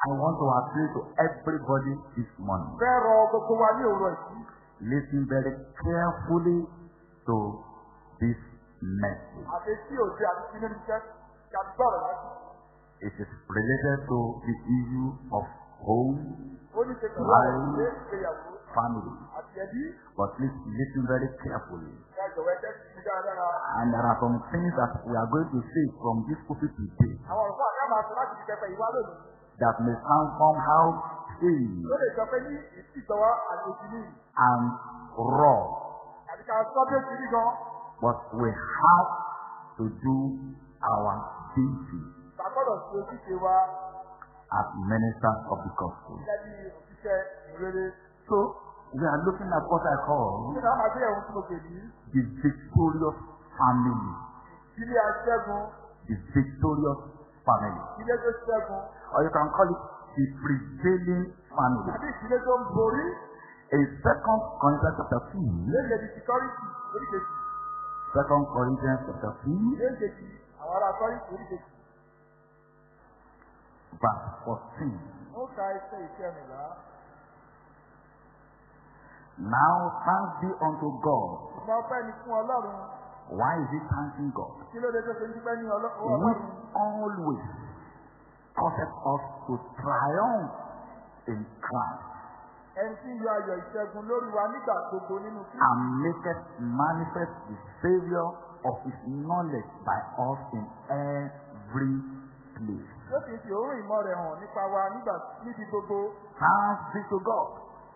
I want to appeal to everybody this morning. Fẹ́ rọ gbogbo wa ní òwúrọ̀ yìí. Listen very carefully to this message. Àfi tí òde àti tí nínú iṣẹ́ kí a ti gbọ́rọ̀ láti. It is related to the issue of home, ìgbéyàwó family. But please listen very carefully. And there are some things that we are going to say from this pulpit today Àwọn láti fi. That may sound somehow ní and raw. But we have to do our duty as ministers of the gospel. So we are looking at what I call the victorious family. The victorious family. Or you can call it the prevailing family. àbí ìdílé tó ń borí. In Second Corinthians chapter 2, Léde di security oríkejì. Second Corinthians chapter 2, Lékejì àwọn ará oríkejì. verse 14. Ó ka iṣẹ́ ìkẹrìnlá. Now thanks be unto God. Ìmọ̀ ọpẹ́ ni fún Ọlọ́run. Why is he thanking God? Kí ló dé tó ṣe ń dúpẹ́ ní Ọlọ́- owó Which Ọlọ́run? always causes us to triumph in Christ Ẹni tí ń yọ ayọ̀ ìṣẹ́gun lórí wa nígbà gbogbo nínú kí. and maketh manifest the Savior of his knowledge by us in every place. Sì fi òórùn ìmọ̀ rẹ̀ hàn nípa wa níbi gbogbo. Thanks be to God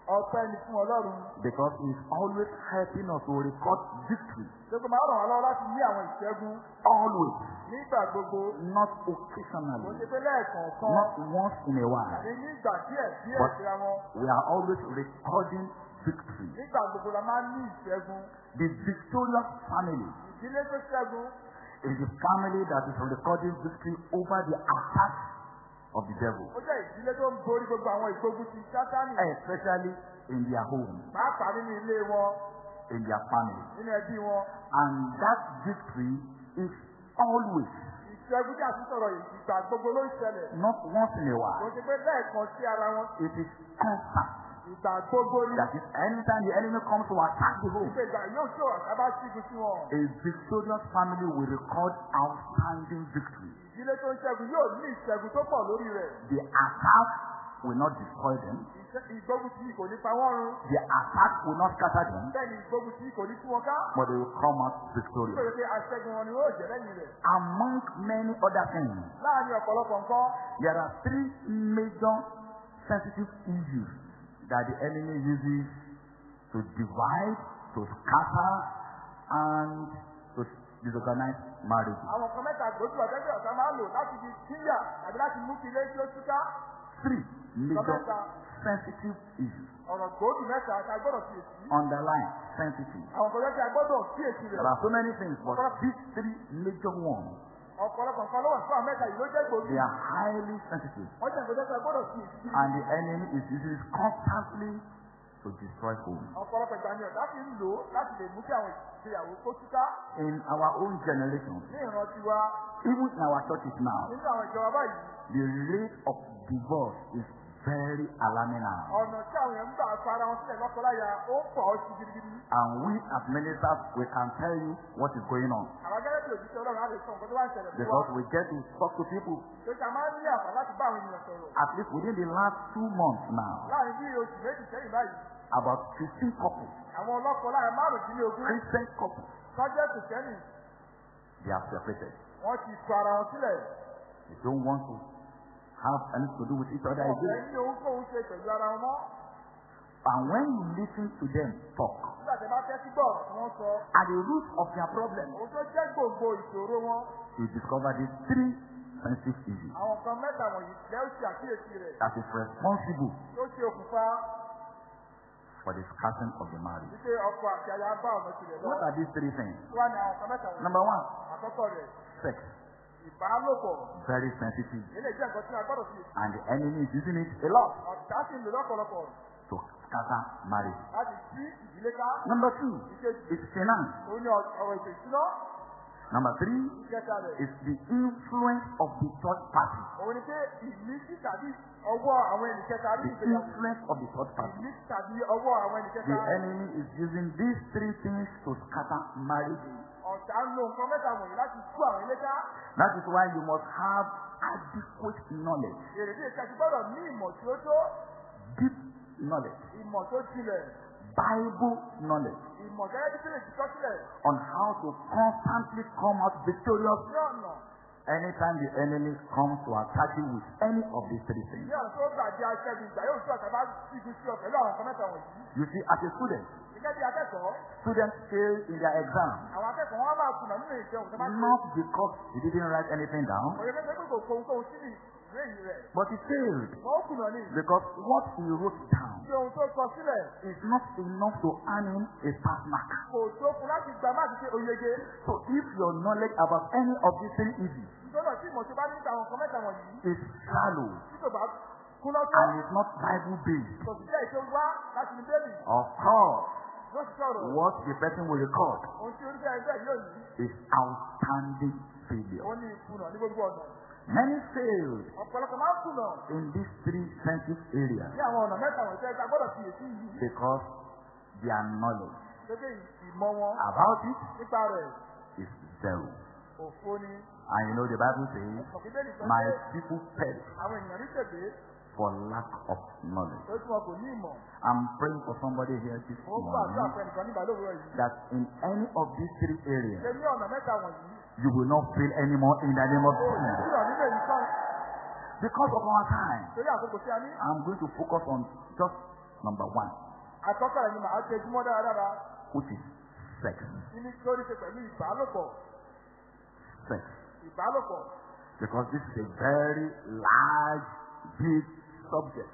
Ọpẹ́ ni fún Ọlọ́run. because he is always helping us to record victory. Gbogbo máa ràn wá lọ́wọ́ láti ní àwọn ìṣẹ́gun Always, nígbà gbogbo. not Kò occasionally, ṣe pé lẹ́ẹ̀kọ̀ọ̀kan. not once in a while. Àbí nígbà díẹ̀ díẹ̀ But- síra wọn. We are always recording victory. Nígbà gbogbo la máa ń ní ìṣẹ́gun. The victorious family Ìdílé tó ṣẹ́gun. is the family that is recording victory over the attacks of the devil, Ó jẹ́ ìdílé tó ń borí gbogbo àwọn ìgbógun ti Sátánì. especially in their home, Pàápàá nínú ilé wọn, in their family. nínú ẹbí wọn. And that victory is always, Ìṣẹ́gun tí a ti sọ̀rọ̀ yìí ìgbà gbogbo ló ń ṣẹlẹ̀. not once in a Kò while. ṣe pé lẹ́ẹ̀kan sí ara wọn. It is constant. Ìgbà gbogbo ni. That is, anytime the enemy comes to attack the home, Ìgbà ìgbà yóò tó àkábá sígun sí wọn. a victorious family will record outstanding victory. Ìdílé tó ń ṣẹ́gun yóò ní ìṣẹ́gun tó pọ̀ lórí rẹ̀. The attack will not destroy them. Ìṣẹ́- Ìgbógun tí kò ní pa wọ́n run. The attack will not scatter them, Bẹ́ẹ̀ni ìgbógun tí kò ní tú wọn ká. but they will come out Ó victorious. pèrè pé aṣẹ́gun wọn ni yóò jẹ́ lẹ́yìn rẹ̀. Among many other things, Láàárín ọ̀pọ̀lọpọ̀ nǹkan, there are three major sensitive issues that the enemy uses to divide, to scatter, and to disorganize marriages. àwọn kan mẹ́ta gbòógì ọ̀tẹ́gbẹ̀ ọ̀tá máa lò láti fi kíyà àbí láti mú kí ilé tí ó túká. Three major sensitive issues. Ọ̀rọ̀ gbòógì mẹ́ta tá a gbọ́dọ̀ fi èsì. Underline sensitive. Àwọn kan lọ́jà gbọ́dọ̀ fi èsì There rẹ̀. are so many things, but these three major ones, Ọ̀pọ̀lọpọ̀ nǹkan ló wà fún àwọn mẹ́ta yìí ló jẹ́ gbòógì. they are highly sensitive. Wọ́n jẹ́ tó gbọ́dọ̀ fi èsì. And the enemy is using constantly to destroy homes. Ọ̀pọ̀lọpọ̀ ìgbà ni ọ̀dá fi ń lò láti lè mú kí àwọn ìgbéyàwó kó túká. In our own generation, Ní even in our churches now, nínú àwọn ìjọba báyìí, the rate of divorce is very alarming now. ọ̀nà tí àwọn èèyàn ń gbà fa ara wọn sílẹ̀ lọ́kọláya ó pọ̀ ọ́ sí gidigidi. And we as ministers, we can tell you what is going on. Àwọn gẹ́gẹ́ bí òjíṣẹ́ Ọlọ́run á lè sọ nǹkan tó wá ń ṣẹlẹ̀ fún wa. Because we get to talk to people Pé ká máa ń ní àǹfà láti bá àwọn ènìyàn sọ̀rọ̀. at least within the last two months now. Láàrin bí oṣù méjì sẹ́yìn báyìí, About 15 couples, àwọn ọlọ́kọláya márùndínlógún Christian couples, tọ́jẹ́ kìsẹ́nì they are separated. wọ́n ti kọ ara wọn sílẹ̀. They don't want to have anything to do with each other again. ní ohunkóhun ṣe pẹ̀lú ara wọn mọ́. And when you listen to them talk, Nígbà tí a bá tẹ́tí gbọ́ wọ́n sọ, at the root of their problem, òun tó jẹ́ gbòǹgbò ìṣòro wọn, you discover these three sensitive issues. Àwọn kan mẹ́ta wọ̀nyí ó ṣe àkíyèsí rẹ̀. That is responsible. Tó ṣe òkùnfà for the scattering of the marriage. What are these three things? Number one, sex, ìbálòpọ̀. very sensitive, Ilé jẹ́ nǹkan tí a gbọ́dọ̀ fi and the enemy is using it a lot ọ̀tá sì ń lò lọ́pọ̀lọpọ̀ to scatter marriage. láti sí ìdílé ká. Number two, is finance. òun ni ọ̀rọ̀ ètò ìṣúná. Number three is the influence of the third party. òun ni pé ìmísí tàbí ọwọ́ àwọn ẹnìkẹta rí The influence of the third party. ìmísí tàbí ọwọ́ àwọn ẹnìkẹta. The enemy is using these three things to scatter marriage. ọ̀tá ń lo nǹkan mẹ́ta wọ̀nyí láti tú àwọn ilé ká. That is why you must have adequate knowledge, èrèdí ìṣẹ́jú gbọ́dọ̀ ní ìmọ̀ tí ó tó deep knowledge, ìmọ̀ tó jinlẹ̀ Bible knowledge bí on how to constantly come out victorious ní anytime the enemy comes to attack you with any of these three things. ní aṣẹ́gun ìgbà yóò sí àwọn nǹkan mẹ́ta wọ̀nyí. You see, as a student, gẹ́gẹ́ bí akẹ́kọ̀ọ́ students fail in their exam àwọn akẹ́kọ̀ọ́ wọn máa kùnà nínú ìjẹun tó bá ṣe. not because he didn't write anything down, òye pé pé kò sí but he failed because what he wrote down is not enough to earn him a pass mark. So if your knowledge about any of these mẹ́ta wọ̀nyí is shallow and is not Bible based, of course, what the person will record is outstanding failure. Many failed in these three sensitive areas because their knowledge about it is zero. And you know the Bible says, My people perish for lack of knowledge. I'm praying for somebody here this morning that in any of these three areas, you will not fail anymore in the name of Jesus. Because of our time, I'm going to focus on just number one, which is sex. Sex. Because this is a very large, big subject.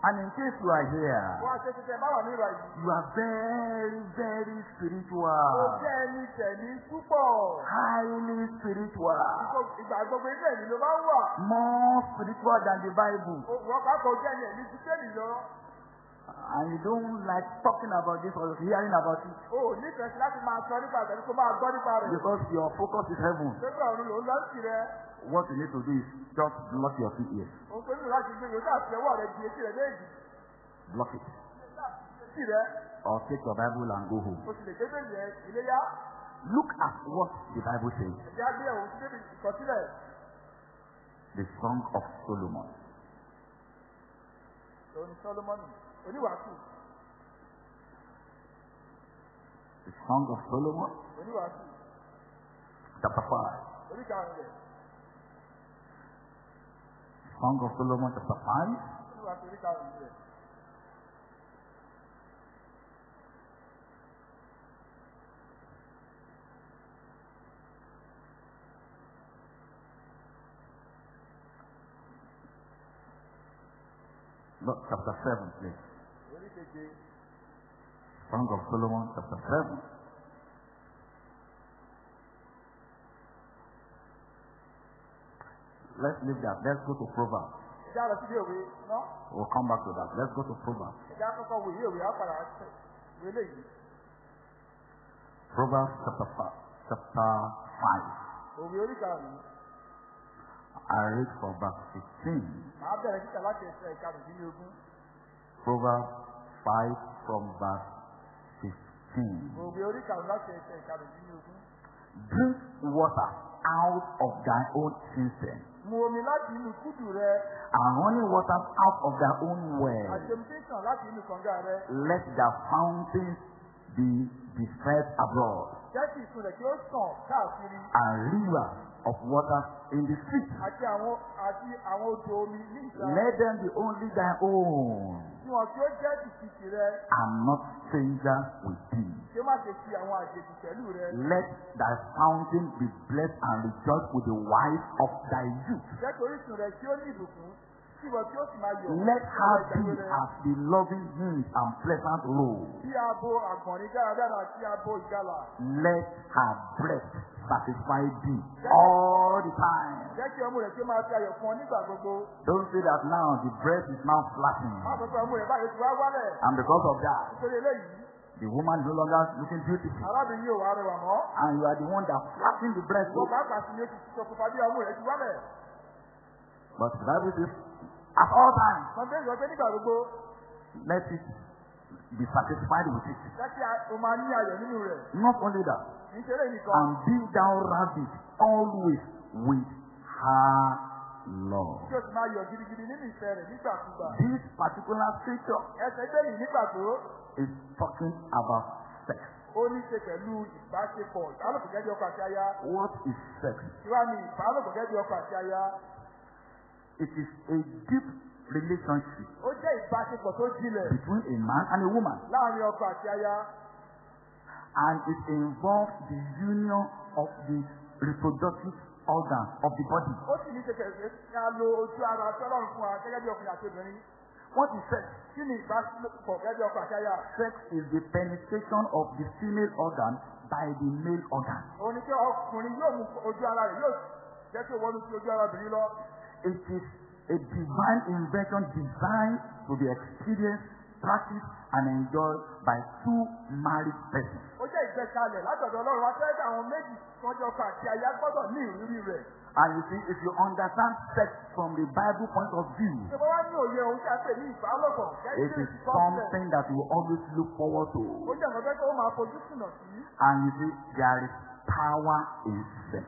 And in case you are here, you are very, very spiritual. Highly spiritual. More spiritual than the Bible. And you don't like talking about this or hearing about it because your focus is heaven. What you need to do is just block your feet here. Block it. Or take your Bible and go home. Look at what the Bible says. The Song of Solomon. The Song of Solomon, chapter 5. oníkàrún rẹ̀ Song of Solomon chapter 5. Look, chapter 7, please. Song of Solomon, chapter 7. Let's leave that. Let's go to Proverbs. We'll come back to that. Let's go to Proverbs. Proverbs chapter 5. Chapter 5. òwe oníkàrún I read from verse 15. màá bẹ̀rẹ̀ kíkà láti ẹsẹ̀ ìkarùndínlógún Proverbs 5 from verse 15. òwe oníkàrún láti ẹsẹ̀ ìkarùndínlógún. Drink water out of thy own cistern, mu omi láti inú kúdù rẹ and running water out of thy own well. àṣemíṣàn láti inú kànga rẹ Let the fountains be dispersed abroad, jẹ́ kí ìsun rẹ̀ kí ó sàn káàkiri. And rivers of water in the streets. àti àwọn àti àwọn odò omi ní ìta. Let them be only thy own, wọn kí ó jẹ́ kìkìkì rẹ. And not strangers with thee. kí ó má ṣe fi àwọn àjèjì pẹ̀lú rẹ. Let thy fountain be blessed and rejoice with the wife of thy youth. jẹ́ kí orísun rẹ kí ó ní ìbùkún Let her be as the loving hinge and pleasant ìgalà Let her breast satisfy thee all the time. Don't say that now the breast is now wálẹ̀ And because of that, The woman is no longer looking beautiful. arábìnrin yóò wá rẹwà mọ́. And you are the one that flapping the breast. Bá ní oṣù bí rẹ̀ ti. But the Bible says, at all times, Wọ́n bẹ́ẹ̀ sọ pé nígbà gbogbo let it be satisfied with it. Not only that, and be thou ravished always with her love. This particular scripture is talking about sex. ó ní ṣe pẹ̀lú ìbáṣepọ̀ ìbálòpọ̀ gẹ́gẹ́ bí ọkọ àti aya. What is sex? Ìwá ni ìbálòpọ̀ gẹ́gẹ́ bí ọkọ àti aya. It is a deep relationship Ó jẹ́ ìbáṣepọ̀ tó jinlẹ̀ between a man and a woman, láàárín ọkọ àti aya. and it involves the union of the reproductive organ of the body. Ó sì ní pẹ̀lú ká lo ojú ara tí Ọlọ́run fún wa gẹ́gẹ́ bí ọkùnrin àti obìnrin. What is sex? Kí ni ìbáṣepọ̀ gẹ́gẹ́ bí ọkọ àti aya? Sex is the penetration of the female organ by the male organ. Ni pé ọkùnrin yóò mú ojú ara rẹ̀ yóò jẹ́ kí òwò sí ojú ara obìnrin lọ. It is a divine invention designed to be experienced, practiced, and enjoyed by two married persons. Ó jẹ́ ìgbẹ́kalẹ̀ látọ̀dọ̀ Ọlọ́run wá tẹ́lẹ̀ àwọn méjì jẹ́ ọkọ àti aya gbọ́dọ̀ ní ìrírí rẹ̀. And you see, if you understand sex from the Bible point of view, it is something that you always look forward to. And you see, there is power in sex.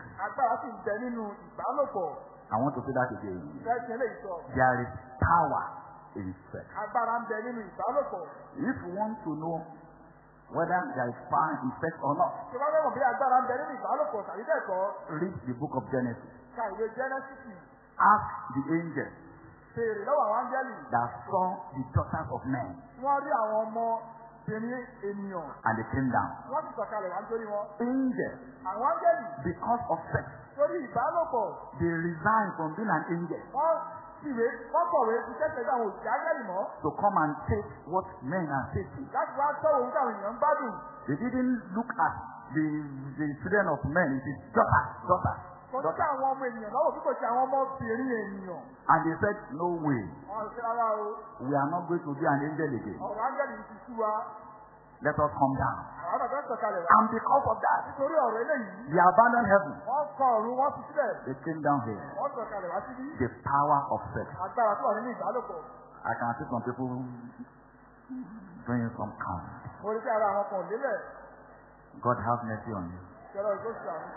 I want to say that again. There is power in sex. If you want to know whether there is power in sex or not, read the book of Genesis. Ask the angel that saw the daughters of men And they came down. Angels, because of sex, they resign from being an angel mọ́. to come and take what men are taking. Láti wá tọ́ òun táwọn èèyàn ń gbádùn. They didn't look at the, the children of men. It is daughters, daughters, Kò sí daughters. àwọn ọmọ ènìyàn lọ́wọ́ bí kò sí àwọn ọmọbìnrin ènìyàn. And they said, no way. Wọ́n ṣe rárá o. We are not going to be an angel again. Ọ̀rọ̀ áńgẹ́lì ti sú wa. Let us come down. Àwọn àgbà fẹ́ sọ̀kalẹ̀ wá. And because of that, Nítorí ọ̀rọ̀ eléyìí, they abandoned heaven. wọ́n kọ ọ̀run wọ́n fi sílẹ̀. They came down here. Wọ́n sọ̀kalẹ̀ wá síbí. The power of sex. Agbára tó wà nínú ìbálòpọ̀. I can see some people doing some count. Mo rí sí ara àwọn kan lélẹ̀. God have mercy on you. Ìgbésí àwọn.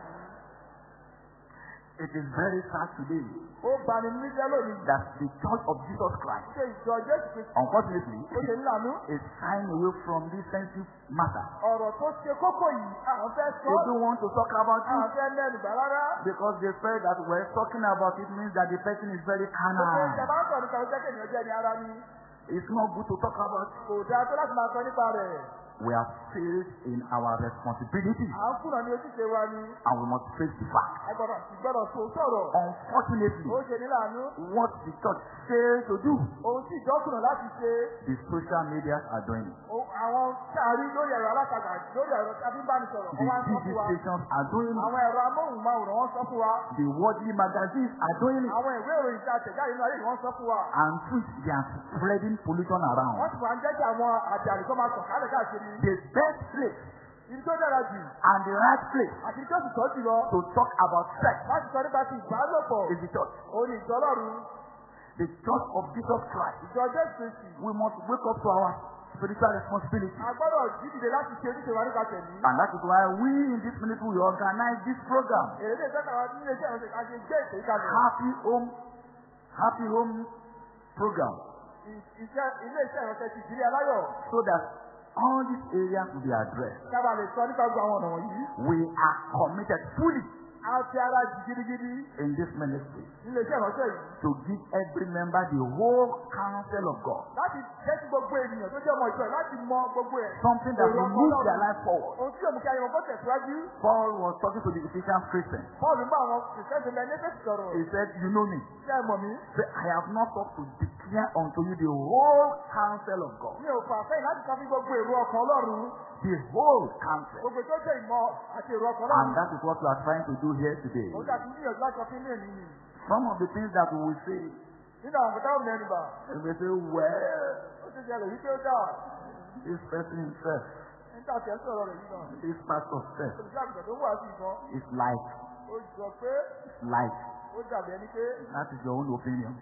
It is very sad today Ó bani ní jẹ́ lónìí. that the church of Jesus Christ, Ṣé ìjọ Jésù Kristi unfortunately, ó ṣe nílànú? is shying away from this sensitive matter. Ọ̀rọ̀ tó ṣe kókó yìí, àwọn fẹ́ sọ They don't want to talk about Àwọn it fẹ́ mẹ́nu bà rárá. because they felt that we're talking about it means that the person is very carnal. ìjọba ń sọ nípa ọjọ́ kènìyàn jẹ́ ní ara ni. It's not good to talk about. Kò dáa tó láti máa sọ nípa rẹ̀. We have failed in our responsibility À ń kùnà ní ojúṣe wa ni. and we must face the fact. A gbọ́dọ̀ sì gbọ́dọ̀ tó sọ̀rọ̀. Unfortunately, Ó ṣe nílànú. what the church failed to do, Ohun tí ìjọ kùnà láti ṣe. the social media are doing it. Àwọn sáàrí lórí ẹ̀rọ alátagbà lórí ẹ̀rọ abíbánisọ̀rọ̀. The Wọ́n ń TV stations are doing Àwọn ẹ̀rọ amóhùnmáwòrán wọ́n sọ fún wa. The worldly magazines are doing it. Àwọn ìwé ìròyìn tí a tẹ̀jáde nínú ayé yìí wọ́n sọ fún wa. And truth, they are spreading pollution Wọ́n around. sì máa ń jẹ́ kí àwọn àjàrí tó máa káàkiri. The best place Ibi tó dára jù and the right place àti tó sì tọ́ jùlọ to talk about sex láti sọ nípa ti ìbálòpọ̀. is the church. Òun ni ìjọ Ọlọ́run. The church of Jesus Christ. Ìjọ Jésù Kristi. We must wake up to our spiritual responsibility. A gbọ́dọ̀ jí dìde láti ṣe ojúṣe wa nípa tẹ̀mí. And that is why we in this ministry we organize this program. Èrè lè tẹ́ka wa nílé iṣẹ́ ìrọ̀lẹ́ àti gbé ètò ìkàlẹ̀. Happy home, happy home program. Iṣẹ́ ilé iṣẹ́ ìrọ̀lẹ́ ti ìdílé aláyọ̀. So that all these areas will be addressed. Kábà lè sọ nípa gbogbo àwọn ọ̀nà wọ̀nyí. We are committed fully A fi ara jì gidigidi in this ministry iṣẹ́ yìí. to give every member the whole counsel of God. Láti jẹ́ kí gbogbo ènìyàn tó jẹ́ ọmọ ìjọ yìí láti mọ gbogbo ẹ̀. Something that will move their life forward. Ohun tí yóò mú kí ayé wọn kó tẹ̀síwájú. Paul was talking to the Ephesian Christians. Bọ́ọ̀lù ń bá àwọn kìrìsìtẹ́sì lẹ ní fèsì sọ̀rọ̀. He said, You know me. Ṣé ẹ mọ̀ mí? Say, I have not thought to declare unto you the whole counsel of God. Mi ò fà fẹ́yìn láti sọ fún gbogbo èrò ọkàn Ọlọ́run. The whole counsel. Gbogbo tó jẹ́ ìmọ̀ àti èrò ọkàn And that is what we are trying to do today. Ilé mi nìyí. Some of the things that we will say, we may say, Well, this person himself. This pastor said, ìkan. it's like, it's pé that is your own opinion.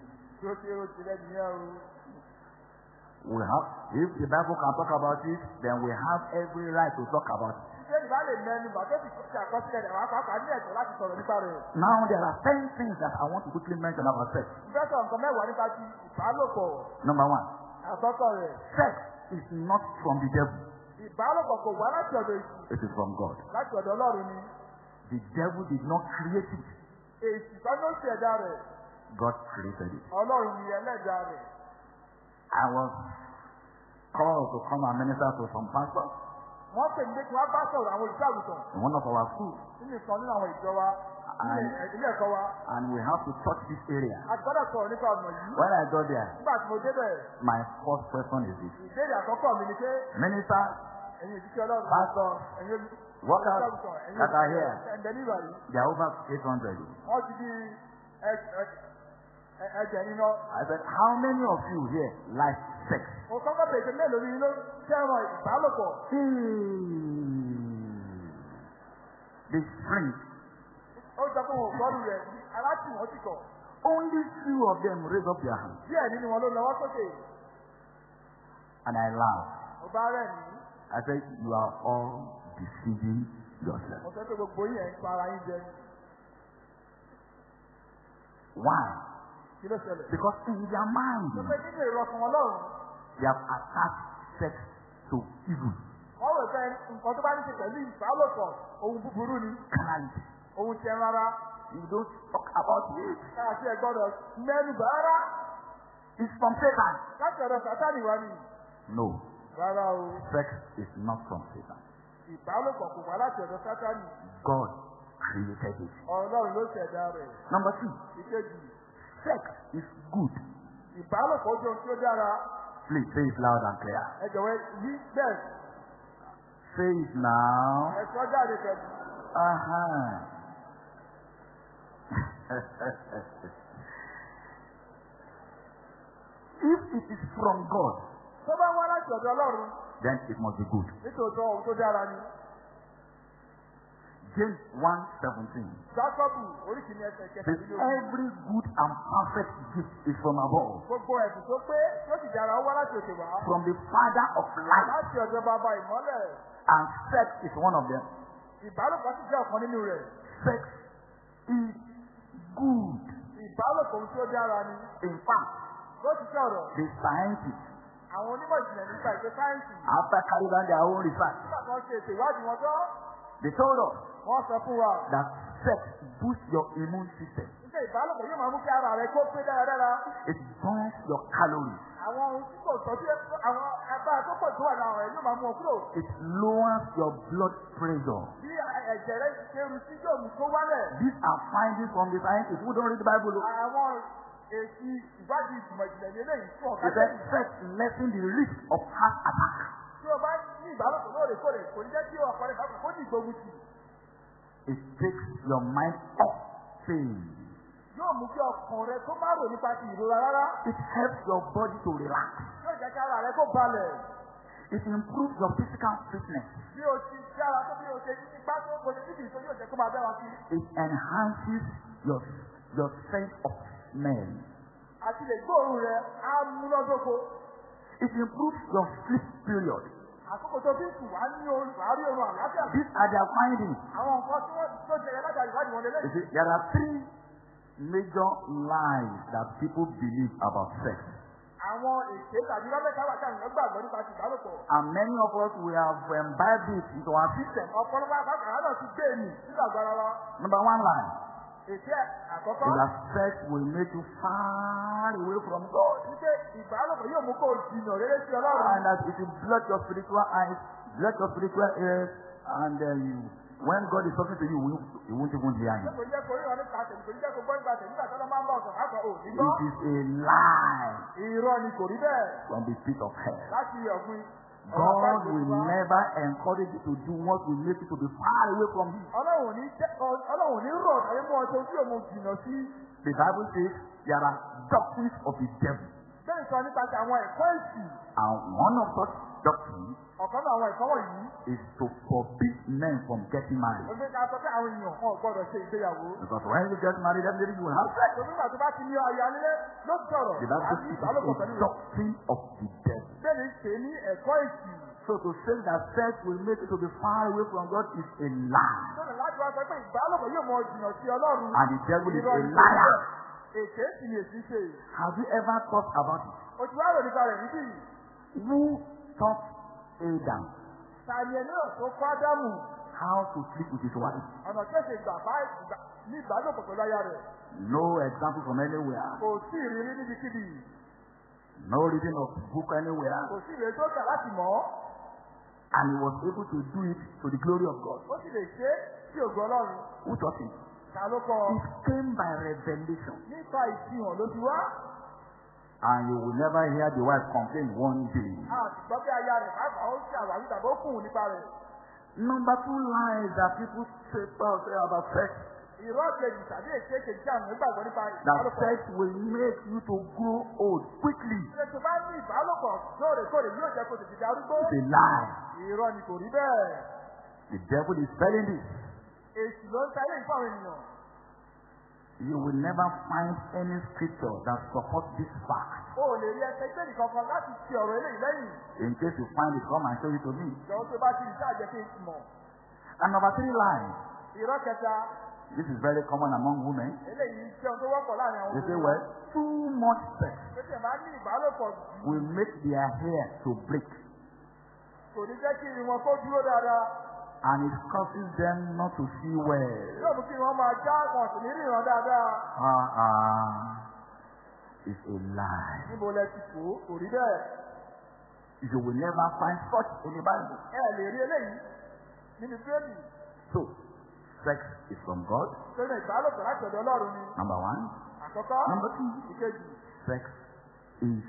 We have, if the Bible can talk about it, then we have every right to talk about it. Now there are ten things that I want to quickly mention about sex. Number one, sex is not from the devil. It is from God. The devil did not create it. God created it. I was called to come and minister to some pastors wọ́n pè pé kí wọ́n bá sọ̀rọ̀ àwọn olùṣọ́ àgùntàn in one of our schools, nínú ìkan nínú àwọn ìjọ wa And- and we have to touch this area. When I got there, my first question is this: Minister, Pastor, workers that are here, they are over 800. Wọ́n ti di ẹ- ẹ- ẹ- ẹgbẹ̀rin lọ. I said, How many of you here like sex? mo kọ́kọ́ bèèrè mélòó ni ló fẹ́ràn ìbálòpọ̀. Ó rẹ̀ ti kọ̀. Only few of them raise up their hands. díẹ̀ nínú wọn ló lọ́wọ́ sókè. And I laugh. mo bá rẹ̀ ní. I said, You are all deceiving yourself. mo sọ pé gbogbo yìí ẹ̀ ń pa ara yín jẹ. Why? Because in their mind, they have attached sex to evil, wọ́n rò pé nǹkan tó bá ní ṣe pẹ̀lú ìbálòpọ̀ ohun búburú ni carnality. ohun tiẹ̀ rárá. You don't talk about it. káàkiri ẹ̀ gbọ́dọ̀ mẹ́nu bà rárá. It's from Satan. láti ọ̀dọ̀ sátánì wá ní. No, rárá o sex is not from Satan. ìbálòpọ̀ kò wá láti ọ̀dọ̀ sátánì. God created it. ọlọ́run ló ṣẹ̀dá rẹ̀. Number two, ìkejì sex is good. ìbálòpọ̀ ojú ohun tí ó dára. Please say it loud and clear. ẹ jọ̀wọ́ yí bẹ́ẹ̀ Say it now. ẹ sọ jáde pẹ̀lú. If it is from God, tó bá wá láti ọ̀dọ̀ ọlọ́run then it must be good. nítòótọ́ ohun tó dára ni. James 1:17 jákọ́bù oríkìíní ẹsẹ̀ says, kẹtàlélógún. Every good and perfect gift is from above, from the Father of light, and sex is one of them. Sex is good. In fact, the scientists, after carrying out their own research, they told us wọ́n sọ fún wa. that sex boosts your immune system. Nígbà ìbálòpọ̀ yóò máa mú kí ara rẹ kó pé dáradára. It burns your calories. Àwọn ohun tí kò tọ́jú àwọn agbára tó pọ̀ tó wà lára rẹ̀ yóò máa mú ọ kúrò. It lowers your blood pressure. Bí ẹ̀jẹ̀ rẹ ṣe rú sí yóò mú kó wálẹ̀. These are findings from the scientists who don't read the Bible. Àwọn èsì ìwádìí ìgbìmọ̀ ìjìnlẹ̀ ní eléyìí fún ọ̀gá They said sex lessen the risk of heart attack. Tí o bá ní ìbálòpọ̀ lóòrèkóòrè kò ní jẹ́ kí ọkọ rẹ̀ bá kò ní ìgbógun tì. It takes your mind off pain. Yóò mú kí ọkàn rẹ kó má rò nípa ti ìrora rárá. It helps your body to relax. Yóò jẹ́ kí ara rẹ kó balẹ̀. It improves your physical fitness. Bí o ti dára tó bí o ṣe ní ipá tó kò níbi ìṣó yóò jẹ́ kó máa dára sí. It enhances your, your sense of smell. Àti lè gbóòórùn rẹ̀ á múnádóko. It improves your sleep period. Àkókò tó fi sùn wá ní oorun wàá rí oorun àlàáfíà. These are their findings. Àwọn nǹkan tí wọ́n tó jẹrẹ látàrí ìwádìí wọn You see, there are three major lies that people believe about sex. Àwọn èké tàbí lọ́mẹ́ta wà táwọn èèyàn gbàgbọ́ nípa ti ìbálòpọ̀. And many of us, we have imbibed it into our system. Ọ̀pọ̀lọpọ̀ àbákàrà náà ti gbé èmì nígbà gbára wa. Number one lie Èké àkọ́kọ́. that sex will make you far away from God. Wípé ìbálòpọ̀ yóò mú kó o jìnnà rere sí Ọlọ́run. And that it will block your spiritual eyes, block your spiritual ears, and then you, when God is talking to you, you, won't- even hear Him. It is a lie from the pit of hell. God will never encourage you to do what will make you to be far away from Him. Ọlọ́run ní Ọlọ́run ní rọ̀ tàbí mú ọjọ́ tí òun jìnnà sí. The Bible says there are doctrines of the devil. Bẹ́ẹ̀ sọ nípa ti àwọn ẹ̀kọ́ ìsìn. And one of such doctrine ọ̀kan náà àwọn ìkọ́wọ̀ yìí is to forbid men from getting married. ó gbé ká sọ pé àwọn èèyàn wọn ò gbọ́dọ̀ ṣe ìgbéyàwó. Because when you get married, you will have sex. tó nígbà tó bá ti ní aya nílé ló sọ̀rọ̀ The Bible says it's pẹ̀lú a doctrine of the devil. Bẹ́ẹ̀ni ṣe ní ẹ̀kọ́ ìsì. So to say that sex will make you to be far away from God is a lie. lọ́nà láti wá sọ pé ìbálòpọ̀ yóò mọ jìnnà sí ọlọ́run. And the devil is a liar. èké sì ni èsì ṣe. Have you ever thought about it? o ti wá rò nípa rẹ̀ níbí. Who taught Adam tani ẹni náà tó kọ́ ádámù how to sleep with his wife? ọ̀nà tí ó ṣe gbà bá ìgbà ní ìbálòpọ̀ pẹ̀lú aya rẹ̀. No example from anywhere. kò sí ìrírí níbikíbi. No reading of book anywhere. kò sí ìrírí tó kà láti mọ̀ ọ́. And he was able to do it to the glory of God. ó sì lè ṣe é sí ògo ọlọ́run. Who taught him? ta ló kọ́? It came by revelation. nípa ìfihàn ló ti wá. And you will never hear the wife complain one day. a sì gbọ́ bí aya rẹ̀ pàápàá ó ṣe àwárí tàbí ó kùn nípa rẹ̀. Number two lies that people say, say about sex. Ìrọ́ kejì tàbí èké kejì tí àwọn ìgbàgbọ́ nípa That ìbálòpọ̀. sex will make you to grow old quickly. Ṣé tó bá ní ìbálòpọ̀ lóòrèkóòrè yóò jẹ́ kó tètè darúgbó? It's a lie. Irọ́ ni kò rí bẹ́ẹ̀. The devil is telling this. Èsì ló ń tẹ́lẹ̀ ìfọ̀ àwọn ènìyàn. You will never find any scripture that supports this fact. O ò lè rí ẹsẹ̀ gbé nìkan kan láti ti ọ̀rọ̀ eléyìí lẹ́yìn. In case you find it, come and show it to me. Ìjọba tó bá ti rí sáà jẹ́ kí n mọ̀. And number three kẹta, This is very common among women. eléyìí jẹ́ ohun tó wọ́pọ̀ láàárín àwọn They say, well, too much sex Pété máa ní ìbálòpọ̀ jù will make their hair to break. kò ní jẹ́ kí irun wọn kó dúró dáadáa. And it causes them not to see well. Yóò mú kí wọ́n máa já wọn sì ní ríran dáadáa. Ah, ah. It's a lie. Níbo lẹ ti kó? Kò rí bẹ́ẹ̀. You will never find such in the Bible. Ẹ lè rí eléyìí nínú bíréèdì. So, sex is from God, Lórí ìbálòpọ̀ láti ọ̀dọ̀ Ọlọ́run ni. number one. Àkọ́kọ́, Number two, ìkejì, sex is